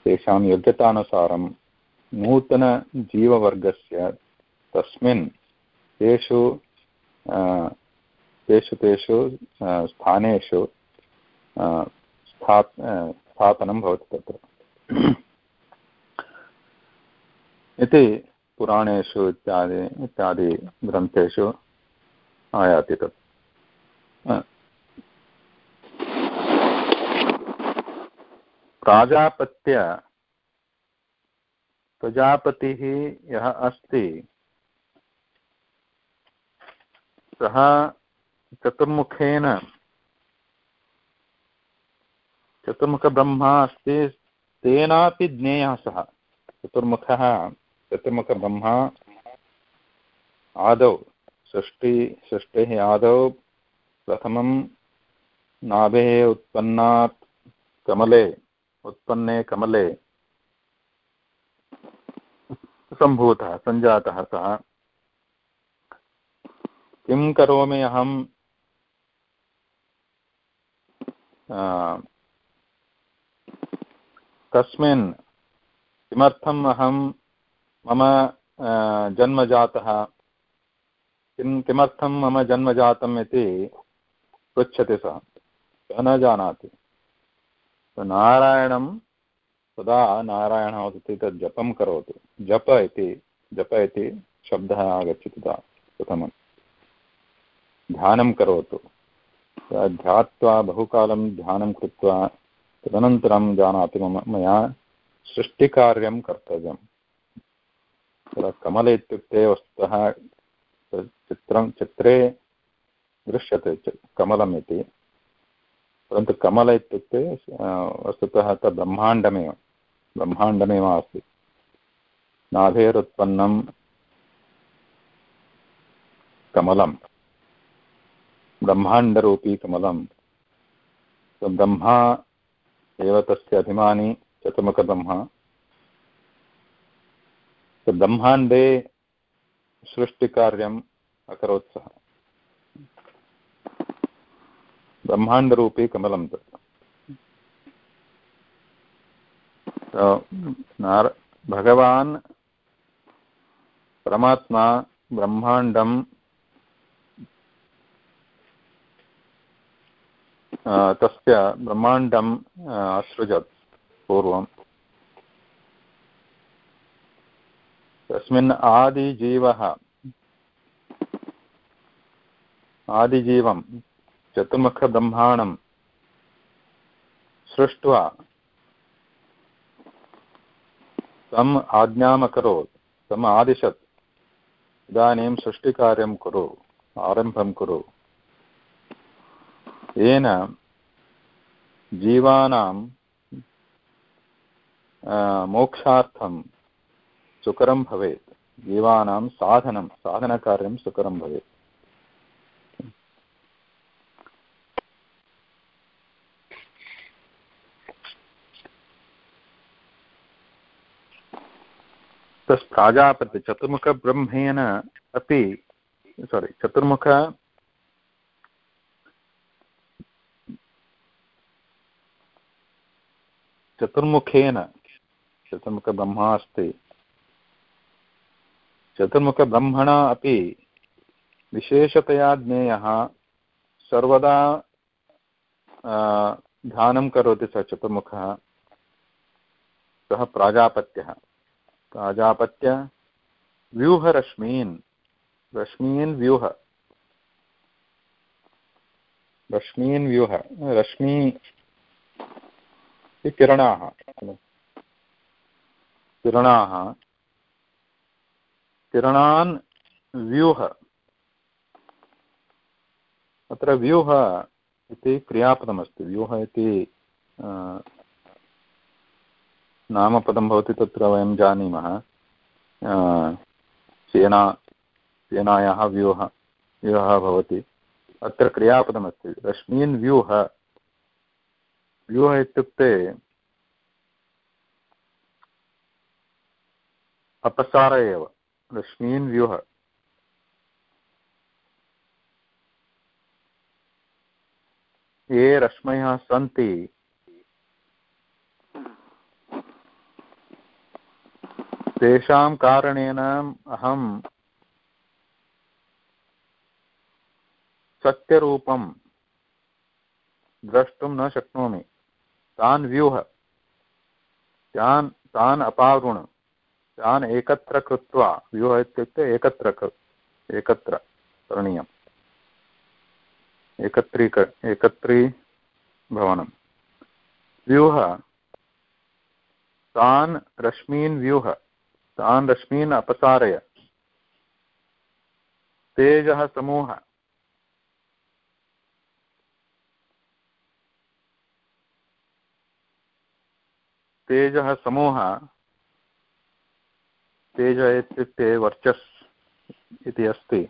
तेषां योग्यतानुसारं नूतनजीववर्गस्य तस्मिन् तेषु तेषु तेषु स्थानेषु स्था स्थापनं भवति तत्र। इति पुराणेषु इत्यादि इत्यादि ग्रन्थेषु आयाति तत्। प्राजापत्य, प्रजापतिः यः अस्ति सः चतुर्मुखेन। चतुर्मुखब्रह्मा अस्ति, तेनापि ज्ञेयः सः। चतुर्मुखः, चतुर्मुखब्रह्मा, आदौ, सृष्टि, सृष्टेः आदौ, प्रथमं नाभेः उत्पन्नात् कमले, उत्पन्ने कमले। सम्भूतः, सञ्जातः सः। किं करोमि अहं? कस्मिन् किमर्थम् अहं मम जन्म जातः किं, किमर्थं मम जन्म जातम् इति पृच्छति सः। सः न जानाति। नारायणं तदा नारायणः वदति तत् जपं करोतु। जप इति जप इति शब्दः आगच्छति तदा प्रथमं ध्यानं करोतु। ध्यात्वा बहुकालं ध्यानं कृत्वा तदनन्तरं जानाति मम मया सृष्टिकार्यं कर्तव्यं तदा कमल इत्युक्ते वस्तुतः चित्रं चित्रे दृश्यते कमलम् इति। परन्तु कमल इत्युक्ते वस्तुतः तत् ब्रह्माण्डमेव ब्रह्माण्डमेव अस्ति नाभेरुत्पन्नं कमलं ब्रह्माण्डरूपी कमलं ब्रह्मा एव तस्य अभिमानी, चतुर्मुखब्रह्मा। ब्रह्माण्डे सृष्टिकार्यम् अकरोत् सः। ब्रह्माण्डरूपी कमलं तत् भगवान् परमात्मा ब्रह्माण्डं तस्य ब्रह्माण्डम् असृजत् पूर्वं तस्मिन् आदिजीवः, आदिजीवं चतुर्मुखब्रह्माणं सृष्ट्वा तम् आज्ञामकरोत्, तम् आदिशत्। इदानीं सृष्टिकार्यं कुरु, आरम्भं कुरु। येन जीवानां मोक्षार्थं सुकरं भवेत्। जीवानां साधनं, साधनकार्यं सुकरं भवेत्। तस् प्राजापति चतुर्मुखब्रह्मेण अपि सोरि चतुर्मुख चतुर्मुखेन चतुर्मुखब्रह्मा अस्ति चतुर्मुखब्रह्मणा अपि विशेषतया ज्ञेयः, सर्वदा ध्यानं करोति सः चतुर्मुखः। सः प्राजापत्यः। प्राजापत्य व्यूहरश्मीन्। रश्मीन् व्यूह। रश्मीन् व्यूह। रश्मी किरणाः। किरणाः। किरणान् व्यूह। अत्र व्यूह इति क्रियापदमस्ति। व्यूह इति नामपदं भवति तत्र वयं जानीमः। सेना, सेनायाः व्यूह, व्यूहः भवति। अत्र क्रियापदमस्ति। रश्मीन् व्यूह व्यूह इत्युक्ते अपसार एव रश्मीन् व्यूह। ये रश्मयः सन्ति, तेषां कारणेन अहं सत्यरूपं द्रष्टुं न शक्नोमि। तान् व्यूह। तान् तान् अपावृण तान् एकत्र कृत्वा। व्यूह इत्युक्ते एकत्र एकत्र करणीयम्। एकत्रीक एकत्रीभवनं व्यूह। तान् रश्मीन् व्यूह। तान् रश्मीन् अपसारय। तेजः समूह। तेजः समूहः तेज इत्युक्ते वर्चस् इति अस्ति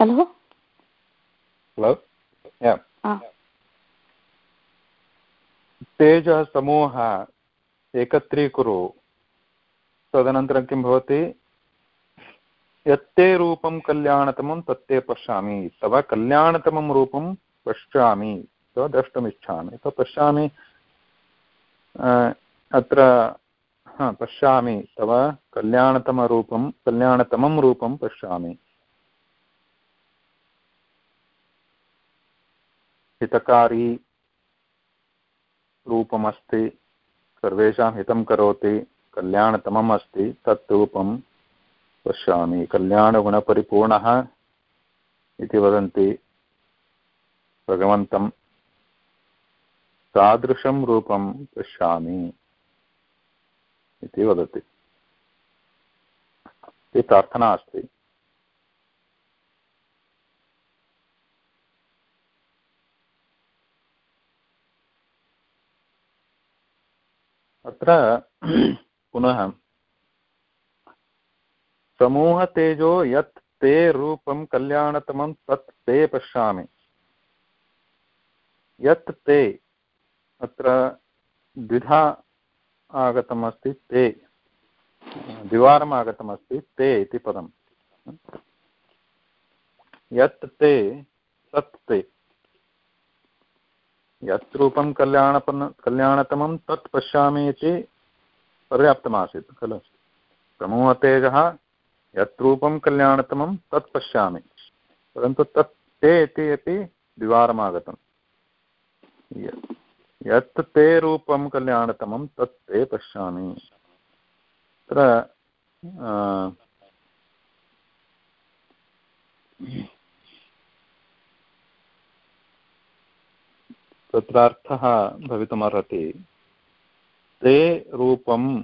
हलो हलो Ah. तेजः समूह एकत्रीकुरु। तदनन्तरं किं भवति? यत्ते रूपं कल्याणतमं तत्ते पश्यामि। तव कल्याणतमं रूपं पश्यामि। तव द्रष्टुमिच्छामि। तव पश्यामि अत्र, हा, पश्यामि। तव कल्याणतमरूपं कल्याणतमं रूपं पश्यामि। हितकारी रूपमस्ति, सर्वेषां हितं करोति, कल्याणतमम् अस्ति, तत् रूपं पश्यामि। कल्याणगुणपरिपूर्णः इति वदन्ति भगवन्तं। तादृशं रूपं पश्यामि इति वदति। प्रार्थना अस्ति। अत्र पुनः समूहतेजो यत् ते रूपं कल्याणतमं तत् ते पश्यामि। यत् ते अत्र द्विधा आगतमस्ति ते, द्विवारम् आगतमस्ति ते इति पदं यत् ते, तत् ते। यत् रूपं कल्याणपन कल्याणतमं तत् पश्यामि इति पर्याप्तमासीत्, खलु? समूहतेजः यत् रूपं कल्याणतमं तत् पश्यामि। परन्तु तत् ते इति अपि द्विवारमागतम्। यत् रूपं कल्याणतमं तत् तत्रार्थः भवितुमर्हति। ते रूपं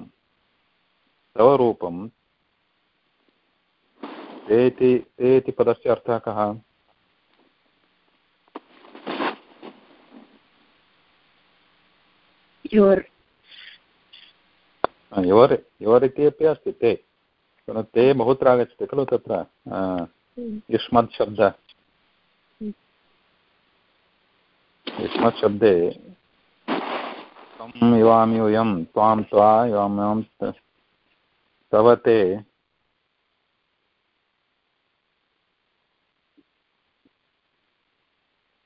तव रूपं ते इति ते इति पदस्य अर्थः कः? योर् योर् इति अपि अस्ति ते। ते बहुत्र आगच्छति खलु तत्र युष्मत् शब्द। युष्मत् शब्दे त्वं युवामि वयं त्वां त्वा युवाम्यं तव ते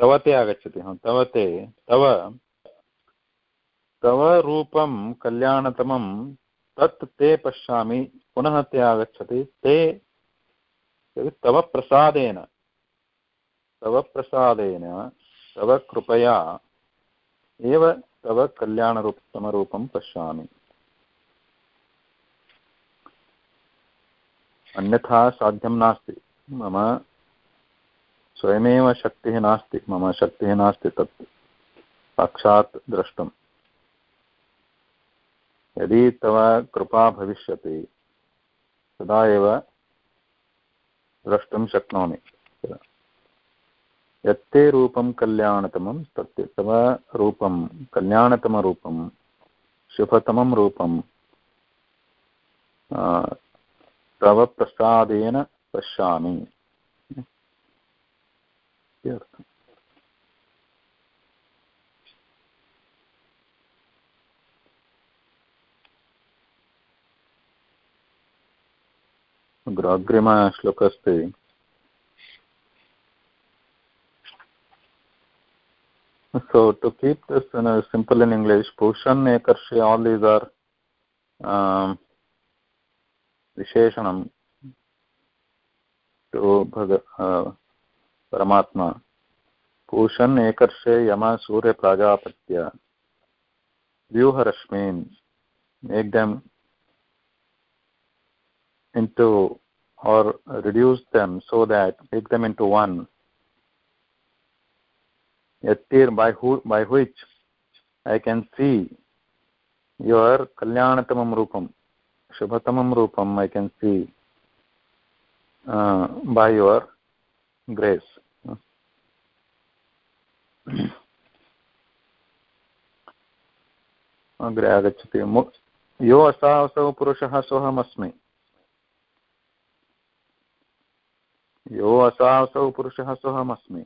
तव ते आगच्छति तव ते तव तव रूपं कल्याणतमं, तत् ते पश्यामि, पुनः ते आगच्छति, ते तव प्रसादेन तव प्रसादेन तव कृपया एव तव कल्याणरूपतमरूपं पश्यामि। अन्यथा साध्यं नास्ति। मम स्वयमेव शक्तिः नास्ति। मम शक्तिः नास्ति तत् साक्षात् द्रष्टुम्। यदि तव कृपा भविष्यति, तदा एव द्रष्टुं शक्नोमि। यत्ते रूपं कल्याणतमं तत् तव रूपं कल्याणतमरूपं शुभतमं रूपं तव प्रसादेन पश्यामि। अग्रिमश्लोक अस्ति So to keep this in a simple in English, Pushan, Ekarshi, all these are um, Visheshanam to Bhag uh, Paramatma. Pushan, Ekarshe, Yama, Surya, Prajapatya. Vyuharashmin. Make them into or reduce them so that make them into one yatir by who by which i can see your kalyanatamam rupam shubhatamam rupam i can see uh, by your grace अग्रे आगच्छति यो असावसौ पुरुषः सोऽहमस्मि यो असावसौ पुरुषः सोऽहमस्मि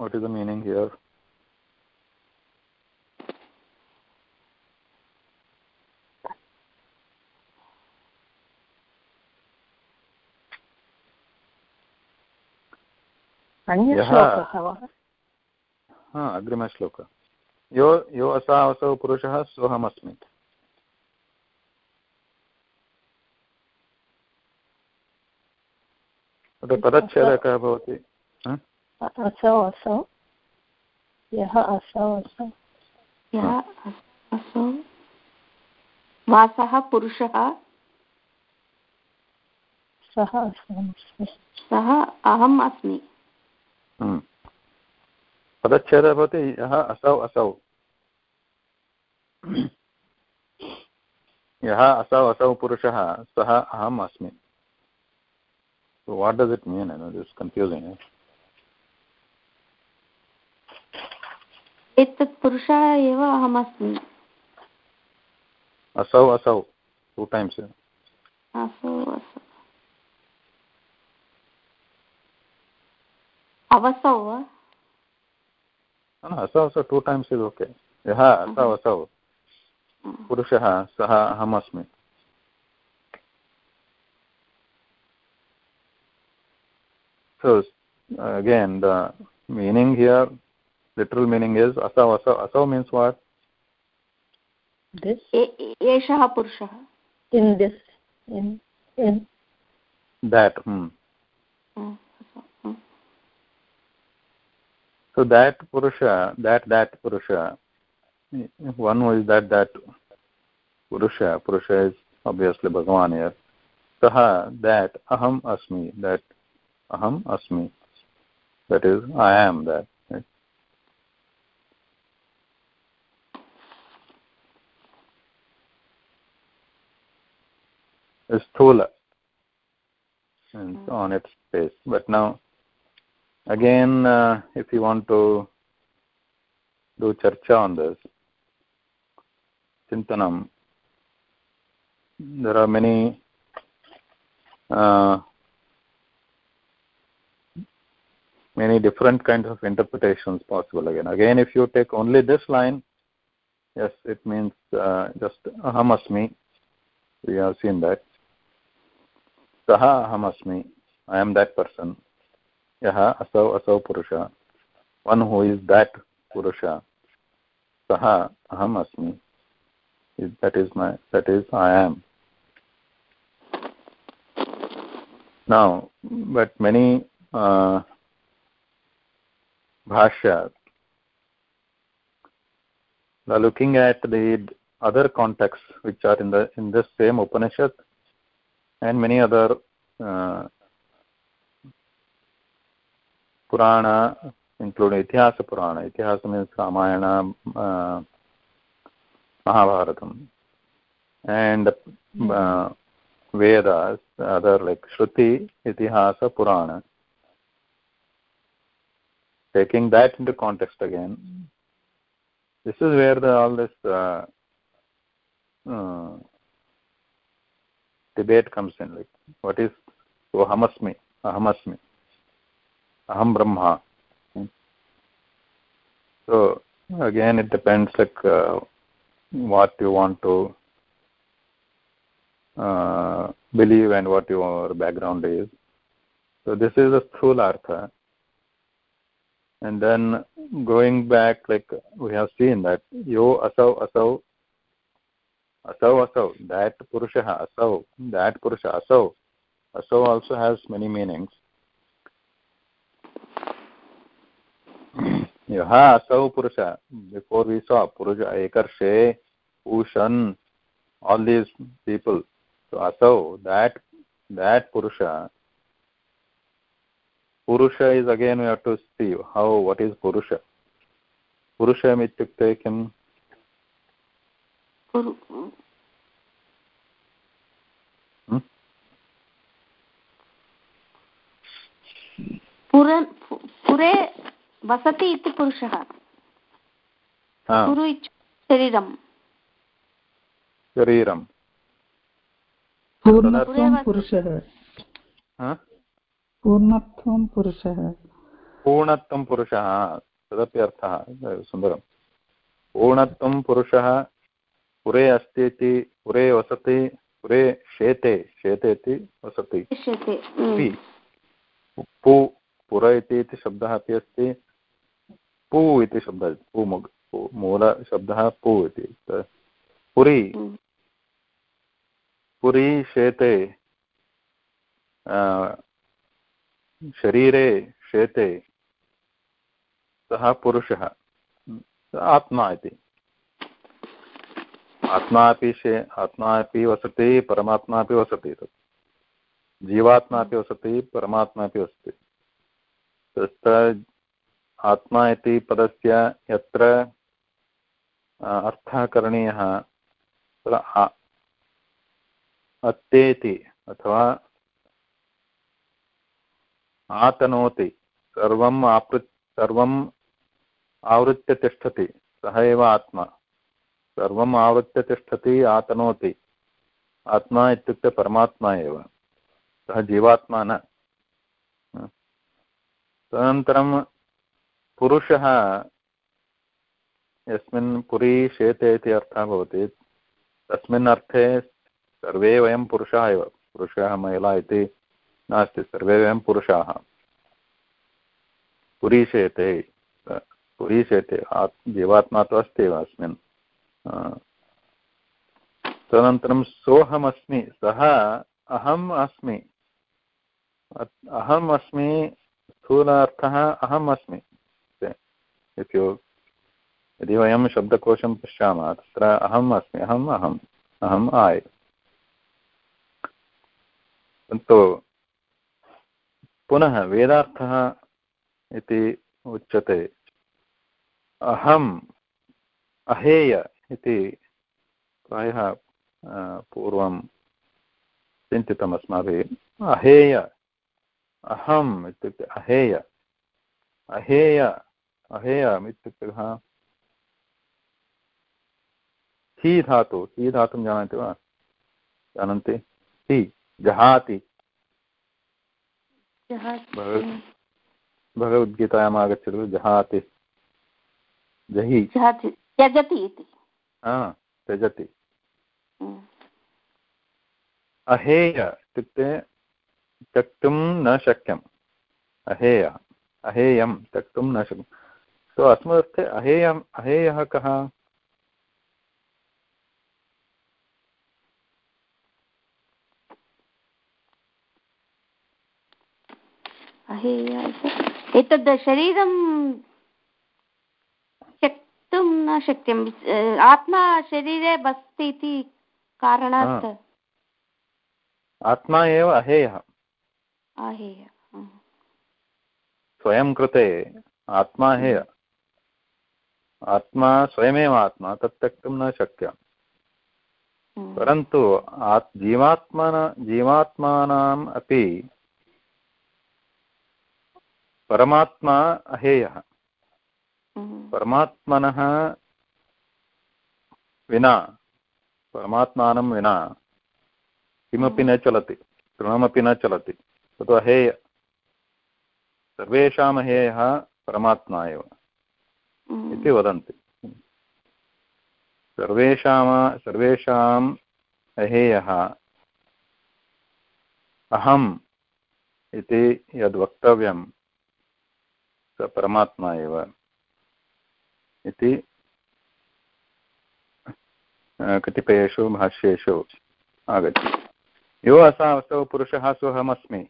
what is the meaning here? अग्रिमश्लोक। यो यो असा असौ पुरुषः सोऽहमस्मि पदच्छेदः कः भवति। असौ असौ। यः असौ असौ। यः असौ। वासः पुरुषः? सः अस्मि सः अहम् अस्मि। पदच्छेदः भवति यः असौ असौ। यः असौ असौ पुरुषः सः अहम् अस्मि। So what does it mean? I know this is confusing. Eh? एतत् पुरुषः एव अहमस्मि। असौ असौ। टु टैम्स् असौ असौ। अवसौ वा? असौ असौ टु टैम्स् इस् ओके यः असौ असौ। पुरुषः सः अहमस्मि। So again, the meaning here literal meaning is asau asau asau means what? This? Eshah purushah in this. In in. That hmm. Mm, mm. So that purusha that that purusha one was that that purusha purusha is obviously bhagavan here. Saha that aham asmi that aham asmi. That is i am that. Sthula and so on its face but now again uh, if you want to do charcha on this chintanam there are many uh, many different kinds of interpretations possible again. Again if you take only this line yes it means uh, just aham asmi we have seen that सः अहमस्मि I am that person यः असौ असौ पुरुष one who is that पुरुष सः अहम् अस्मि that is my that is i am now but many uh, bhashya now looking at the other contexts which are in the in this same upanishad and many other uh, Purana, including Itihasa Purana. Itihasa means Ramayana, uh, Mahabharatam. And uh, Vedas, other like Shruti, Itihasa, Purana. Taking that into context again, this is where the, all this uh, uh, debate comes in. Like, what is so Ahamasmi, Ahamasmi, Aham Brahma. So again, it depends like uh, what you want to uh, believe and what your background is. So this is a Sthulartha. And then going back, like we have seen that Yo Asau Asau asau asau that purusha, asau that purusha asau asau also has many meanings. yaha asau purusha before we saw purusha ekarshe ushan all these people. So asau that that purusha purusha is again we have to see how what is purusha purusham ityukte kim किम् पुरे वसति इति पुरुषः पुरु शरीरं शरीरं पूर्णत्वं पुरुषः पूर्णत्वं पुरुषः पूर्णत्वं पुरुषः तदपि अर्थः सुन्दरं पूर्णत्वं पुरुषः पुरे अस्ति इति पुरे वसति पुरे शेते शेते इति वसति। पु पुर इति शब्दः अपि अस्ति। पु इति शब्दः पु मूलशब्दः पु इति। पुरी पुरी शेते शरीरे शेते सः पुरुषः आत्मा इति। आत्मा अपि आत्मा अपि वसति परमात्मा अपि वसति तत्। जीवात्मा अपि वसति परमात्मा अपि वसति। तत्र आत्मा इति पदस्य यत्र अर्थः करणीयः, तत्र अत्येति अथवा आतनोति, सर्वम् आपृ, सर्वम् आवृत्य तिष्ठति, सः एव आत्मा। सर्वम् आवृत्य तिष्ठति, आतनोति। आत्मा इत्युक्ते परमात्मा एव। सः जीवात्मा न। तदनन्तरं पुरुषः यस्मिन् पुरी शेते इति अर्थः भवति। तस्मिन् अर्थे सर्वे वयं पुरुषाः एव। पुरुषः, महिला इति नास्ति। सर्वे वयं पुरुषाः। पुरीशेते पुरीशेते आत् जीवात्मा तु अस्ति एव अस्मिन्। तदनन्तरं सोऽहमस्मि, सः अहम् अस्मि। अहम् अस्मि, स्थूलार्थः अहम् अस्मि। यदि वयं शब्दकोशं पश्यामः, तत्र अहम् अस्मि, अहम् अहम् अहम्, आय्। किन्तु पुनः वेदार्थः इति उच्यते। अहम्, अहेय इति प्रायः पूर्वं चिन्तितम् अस्माभिः अहेय अहम् इत्युक्ते अहेय अहेय अहेयम् इत्युक्ते कः ही धातु ही धातुं जानन्ति वा? जानन्ति। हि जहाति। भगवद्गीतायाम् आगच्छतु जहाति। जहि। त्यजति इति। त्यजति। अहेय इत्युक्ते त्यक्तुं न शक्यम्। अहेय अहेयं त्यक्तुं न शक्यं सो अस्मदर्थे अहेयम् अहेयः कः? एतद् शरीरं त्यक्तुं न शक्यम्। आत्मा शरीरे अस्ति इति कारणात् आत्मा एव अहेयः। स्वयं कृते आत्मा हेय आत्मा स्वयमेव आत्मा तत् त्यक्तुं न शक्यम्। हम्म। परन्तु जीवात्मन जीवात्मानाम् अपि परमात्मा अहेयः। हम्म। परमात्मनः विना परमात्मानं विना किमपि न चलति तृणमपि न चलति। तत् अहेय सर्वेषाम् अहेयः परमात्मा एव। हम्म। इति वदन्ति। सर्वेषां सर्वेषाम् अहेयः अहम् इति यद् वक्तव्यं स परमात्मा एव। इति कतिपयेषु भाष्येषु आगच्छति। यो असावसौ पुरुषः सोऽहमस्मि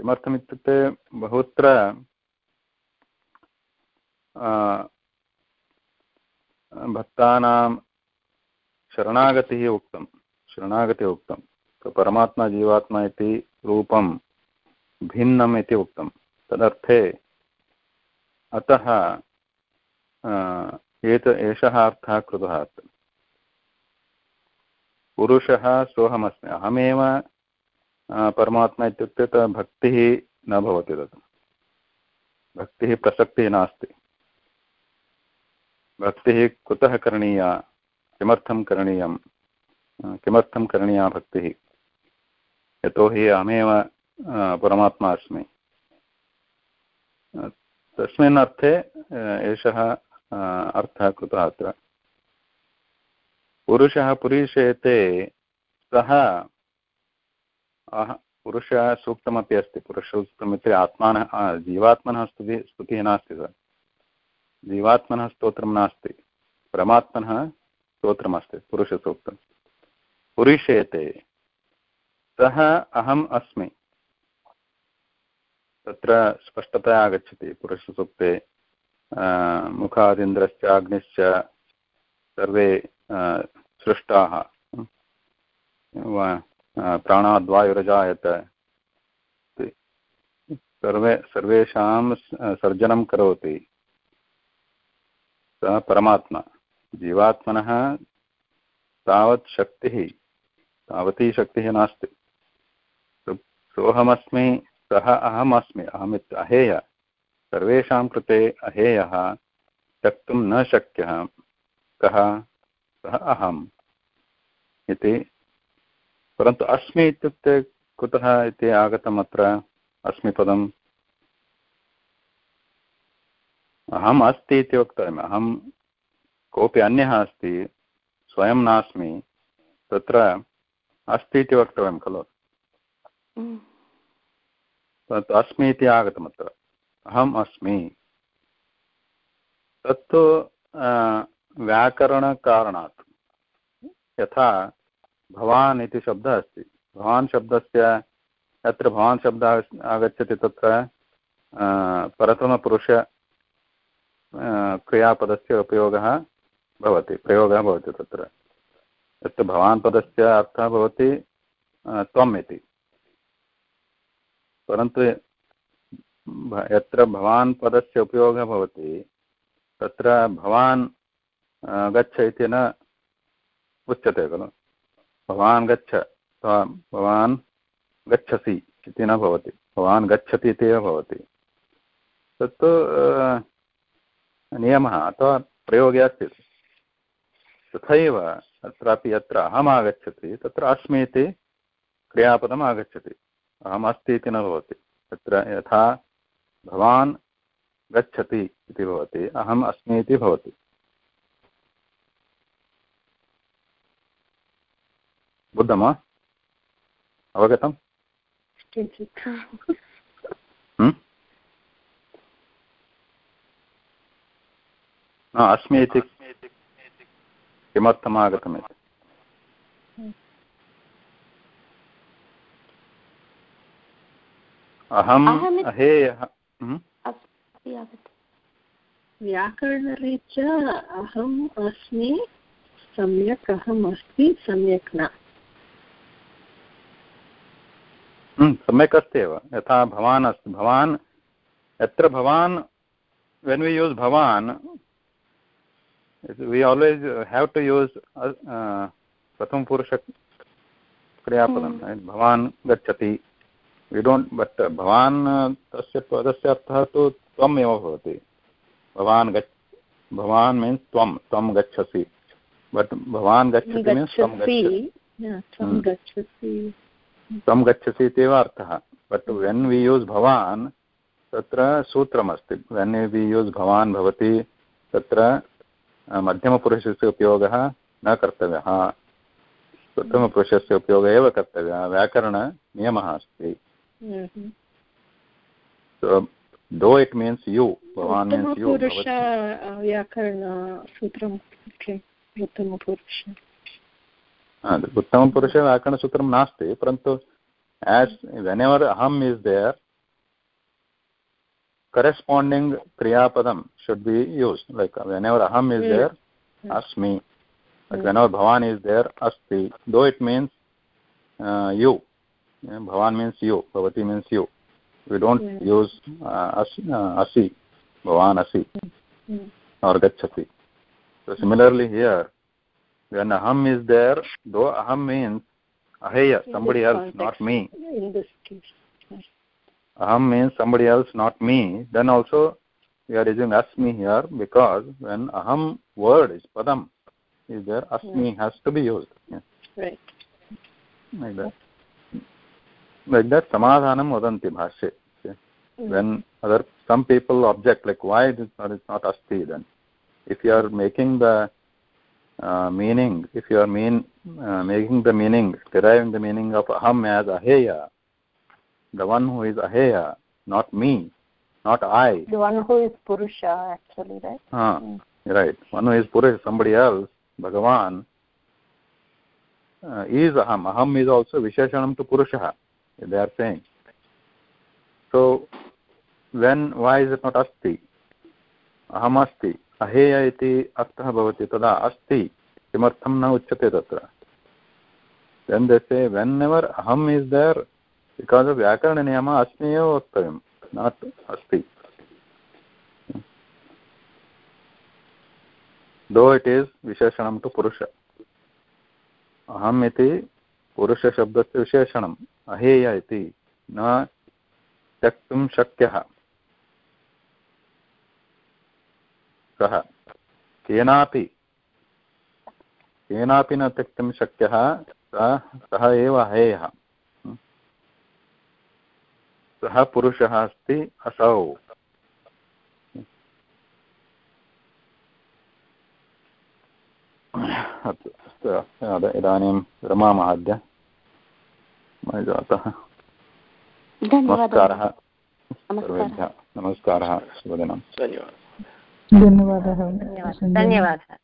किमर्थमित्युक्ते बहुत्र भक्तानां शरणागतिः उक्तं शरणागतिः उक्तं परमात्मा जीवात्मा इति रूपं भिन्नम् इति उक्तं तदर्थे, अतः एत एषः अर्थः कृतः पुरुषः सोऽहमस्मि अहमेव परमात्मा इत्युक्ते तत् भक्तिः न भवति तत् भक्तिः प्रसक्तिः नास्ति भक्तिः कुतः करणीया किमर्थं करणीयं किमर्थं करणीया भक्तिः यतोहि अहमेव परमात्मा अस्मि तस्मिन् अर्थे एषः अर्थः कृतः अत्र। पुरुषः पुरीशेते सः पुरुषः सूक्तमपि अस्ति पुरुषसूक्तम् इति आत्मानः जीवात्मनः स्तुतिः स्तुतिः नास्ति सः। जीवात्मनः स्तोत्रं नास्ति, परमात्मनः स्तोत्रमस्ति पुरुषसूक्तं पुरुषेते, सः अहम् अस्मि। तत्र स्पष्टतया आगच्छति, पुरुषसूक्ते मुखादिन्द्रश्च, अग्निश्च, सर्वे सृष्टाः। प्राणाद्वायुरजायत। सर्वे, सर्वेषां सर्जनं करोति। सः परमात्मा। जीवात्मनः तावत् शक्तिः, तावती शक्तिः नास्ति। सोऽहमस्मि, सः अहम् अस्मि अहमित् अहेय। सर्वेषां कृते अहेयः त्यक्तुं न शक्यः। कः? सः अहम्। इति। परन्तु अस्मि इत्युक्ते कुतः इति आगतम् अत्र? अस्मि पदम्। अहम् अस्ति इति वक्तव्यम्। अहं कोऽपि अन्यः अस्ति स्वयं नास्मि तत्र अस्ति इति वक्तव्यं खलु। अस्मि इति आगतम् अत्र। अहम् अस्मि। तत्तु व्याकरणकारणात् यथा भवान् इति शब्दः अस्ति। भवान् शब्दस्य, यत्र भवान् शब्दः आगच्छति तत्र प्रथमपुरुष क्रियापदस्य उपयोगः भवति, प्रयोगः भवति तत्र। यत्र भवान् पदस्य अर्थः भवति त्वम् इति। परन्तु यत्र भवान् पदस्य उपयोगः भवति, तत्र भवान् गच्छ इति न उच्यते खलु। भवान् गच्छ भवान् गच्छसि इति न भवति। भवान् गच्छति इति एव भवति। तत्तु नियमः अथवा प्रयोगे अस्ति। तथैव अत्रापि यत्र अहम् आगच्छति तत्र अस्मि इति क्रियापदम् आगच्छति। अहम् इति न भवति। तत्र यथा भवान् गच्छति इति भवति अहम् अस्मि इति भवति। बुद्धं वा? अवगतम्? अस्मि इति किमर्थम् आगतमिति अहम् अहेयः व्याकरणरीत्या अहम् अस्मि सम्यक् अहम् अस्ति सम्यक् न। सम्यक् अस्ति एव। यथा भवान् अस्ति भवान् यत्र भवान् वेन् वि यूस् भवान् we always have to use uh, pratham purusha क्रियापदं भवान् गच्छति। वि डोण्ट् बट् भवान् तस्य पदस्य अर्थः तु त्वम् एव भवति। भवान् गच्छ भवान् मीन्स् त्वं त्वं गच्छसि। बट् भवान् गच्छति मीन्स् त्वं गच्छसि। त्वं गच्छसि। इत्येव अर्थः। बट् वेन् वि यूस् भवान् तत्र सूत्रमस्ति। वेन् वि यूस् भवान् भवति तत्र मध्यमपुरुषस्य उपयोगः न कर्तव्यः। प्रथमपुरुषस्य उपयोगः एव कर्तव्यः। व्याकरणनियमः अस्ति। दोयट् मीन्स् यु भवान् उत्तमपुरुष व्याकरणसूत्रं नास्ति परन्तु अहम् इस् देयर् करेस्पाण्डिङ्ग् क्रियापदं should be use like whenever अहम् इस् देयर् अस्मि वेनेवर् भवान् इस् देयर् अस्ति though it means you bhavan means you bhavati means you. We don't use uh, as, uh, asi. Bhavan asi. Or gachati so similarly here when aham is there though aham means aheya somebody else not me. in this case aham means somebody else not me. Then also we are using asmi here because when aham word is padam is there asmi yeah. has to be used. Yeah. right. Like that like that samadhanam vadanti mm. when other some people object like why it is not, it's not asti then if you are making the uh, meaning if you are mean uh, making the meaning deriving the meaning of aham as aheya the one who is aheya, not me, not I. The one who is Purusha, actually, right? Ah, mm. Right. One who is Purusha, somebody else, Bhagavan, uh, is Aham. Aham is also Visheshanam to Purusha, they are saying. So, when, why is it not Asti? Aham Asti. अहेय इति अर्थः भवति तदा अस्ति किमर्थं न उच्यते तत्र then they say whenever aham is there because व्याकरणनियमः अस्मि एव वक्तव्यं नाट् अस्ति दो इट् इस् विशेषणं तु पुरुष अहम् इति पुरुषशब्दस्य विशेषणम् अहेय इति न त्यक्तुं शक्यः। कः? केनापि। केनापि न त्यक्तुं शक्यः, सः एव अहेयः। सः पुरुषः अस्ति, असौ। इदानीं रमामः अद्य। जातः। नमस्कारः। सर्वेभ्यः नमस्कारः। शुभदिनं। धन्यवादः। धन्यवादः। धन्यवादः।